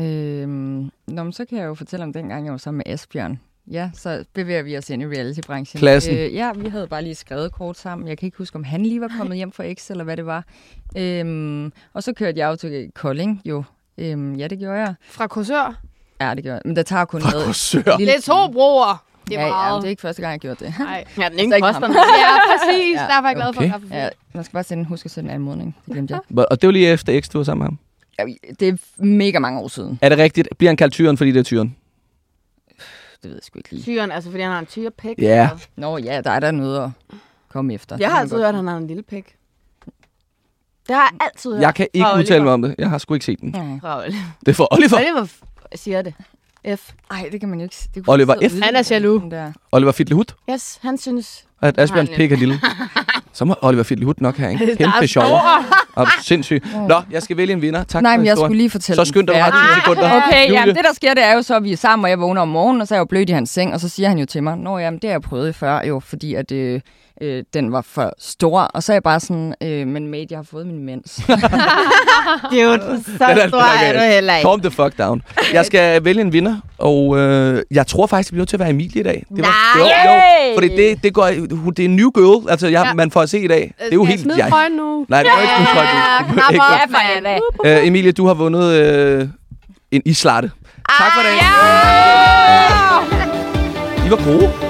Øhm, nå, men så kan jeg jo fortælle om dengang, jeg var sammen med Asbjørn. Ja, så bevæger vi os ind i reality-branchen. Klassen. Øh, ja, vi havde bare lige skrevet kort sammen. Jeg kan ikke huske, om han lige var kommet hjem fra X, eller hvad det var. Øhm, og så kørte jeg jo til Kolding, jo. Øhm, ja, det gjorde jeg. Fra Korsør. Ja, det gjorde jeg. Men der tager kun Fra noget. Korsør. lille Det er to broer. Det er ja, ja, meget. men det er ikke første gang, jeg gjorde det. Nej. Ja, den Så ingen ikke koster. Ja, præcis. Ja, Derfor er jeg glad for, okay. at jeg har Ja, man skal bare sende, huske at sende en anmodning. Det glemte jeg. Og det var lige efter X, du var sammen med ham. Det er mega mange år siden. Er det rigtigt? Bliver han kaldt tyren, fordi det er tyren? Det ved jeg sgu ikke lige. Tyren, altså fordi han har en tyrepæk. Ja. Nå ja, der er der noget at komme efter. Jeg har altid hørt, at han har en lille pæk. Det har jeg altid hørt. Jeg kan ikke Fra Oliver. udtale mig om det. Jeg har sgu ikke set den. Nej. Fra Oliver. Det er for Oliver. Oliver siger det. F. Ej, det kan man jo ikke... Det kunne Oliver F. Han er jaloux. Oliver Fidlehut. Yes, han synes... At Asbjørns Nej, pik er lille. Så må Oliver Fidlehut nok have en er kæmpe sjov. Og sindssyg. Nå, jeg skal vælge en vinder. Tak Nej, for men jeg historien. skulle lige fortælle Så skynd dig bare færdig. 10 sekunder. Okay, ja, det der sker, det er jo så, at vi er sammen, og jeg vågner om morgenen, og så er jeg jo blødt i hans seng, og så siger han jo til mig, Nå jamen, det har jeg prøvet før jo, fordi at øh, øh, den var for stor, og så er jeg bare sådan, øh, men mate, jeg har fået min mens. Dude, så Den er stor er du heller ikke. Calm the fuck down. Jeg skal vælge en vinder, og øh, jeg tror faktisk, det bliver til at være Emilie i dag. Det var, Nej! jo, jo, fordi det, det, går, det er en new girl. Altså, jeg, Ja. man får at se i dag. Det er jo jeg helt... smide Jeg, nu? nej, det var ikke smide trøjen. Ja, Det var knap op. Øh, Emilie, du har vundet øh, en islatte. Tak for det. I var gode.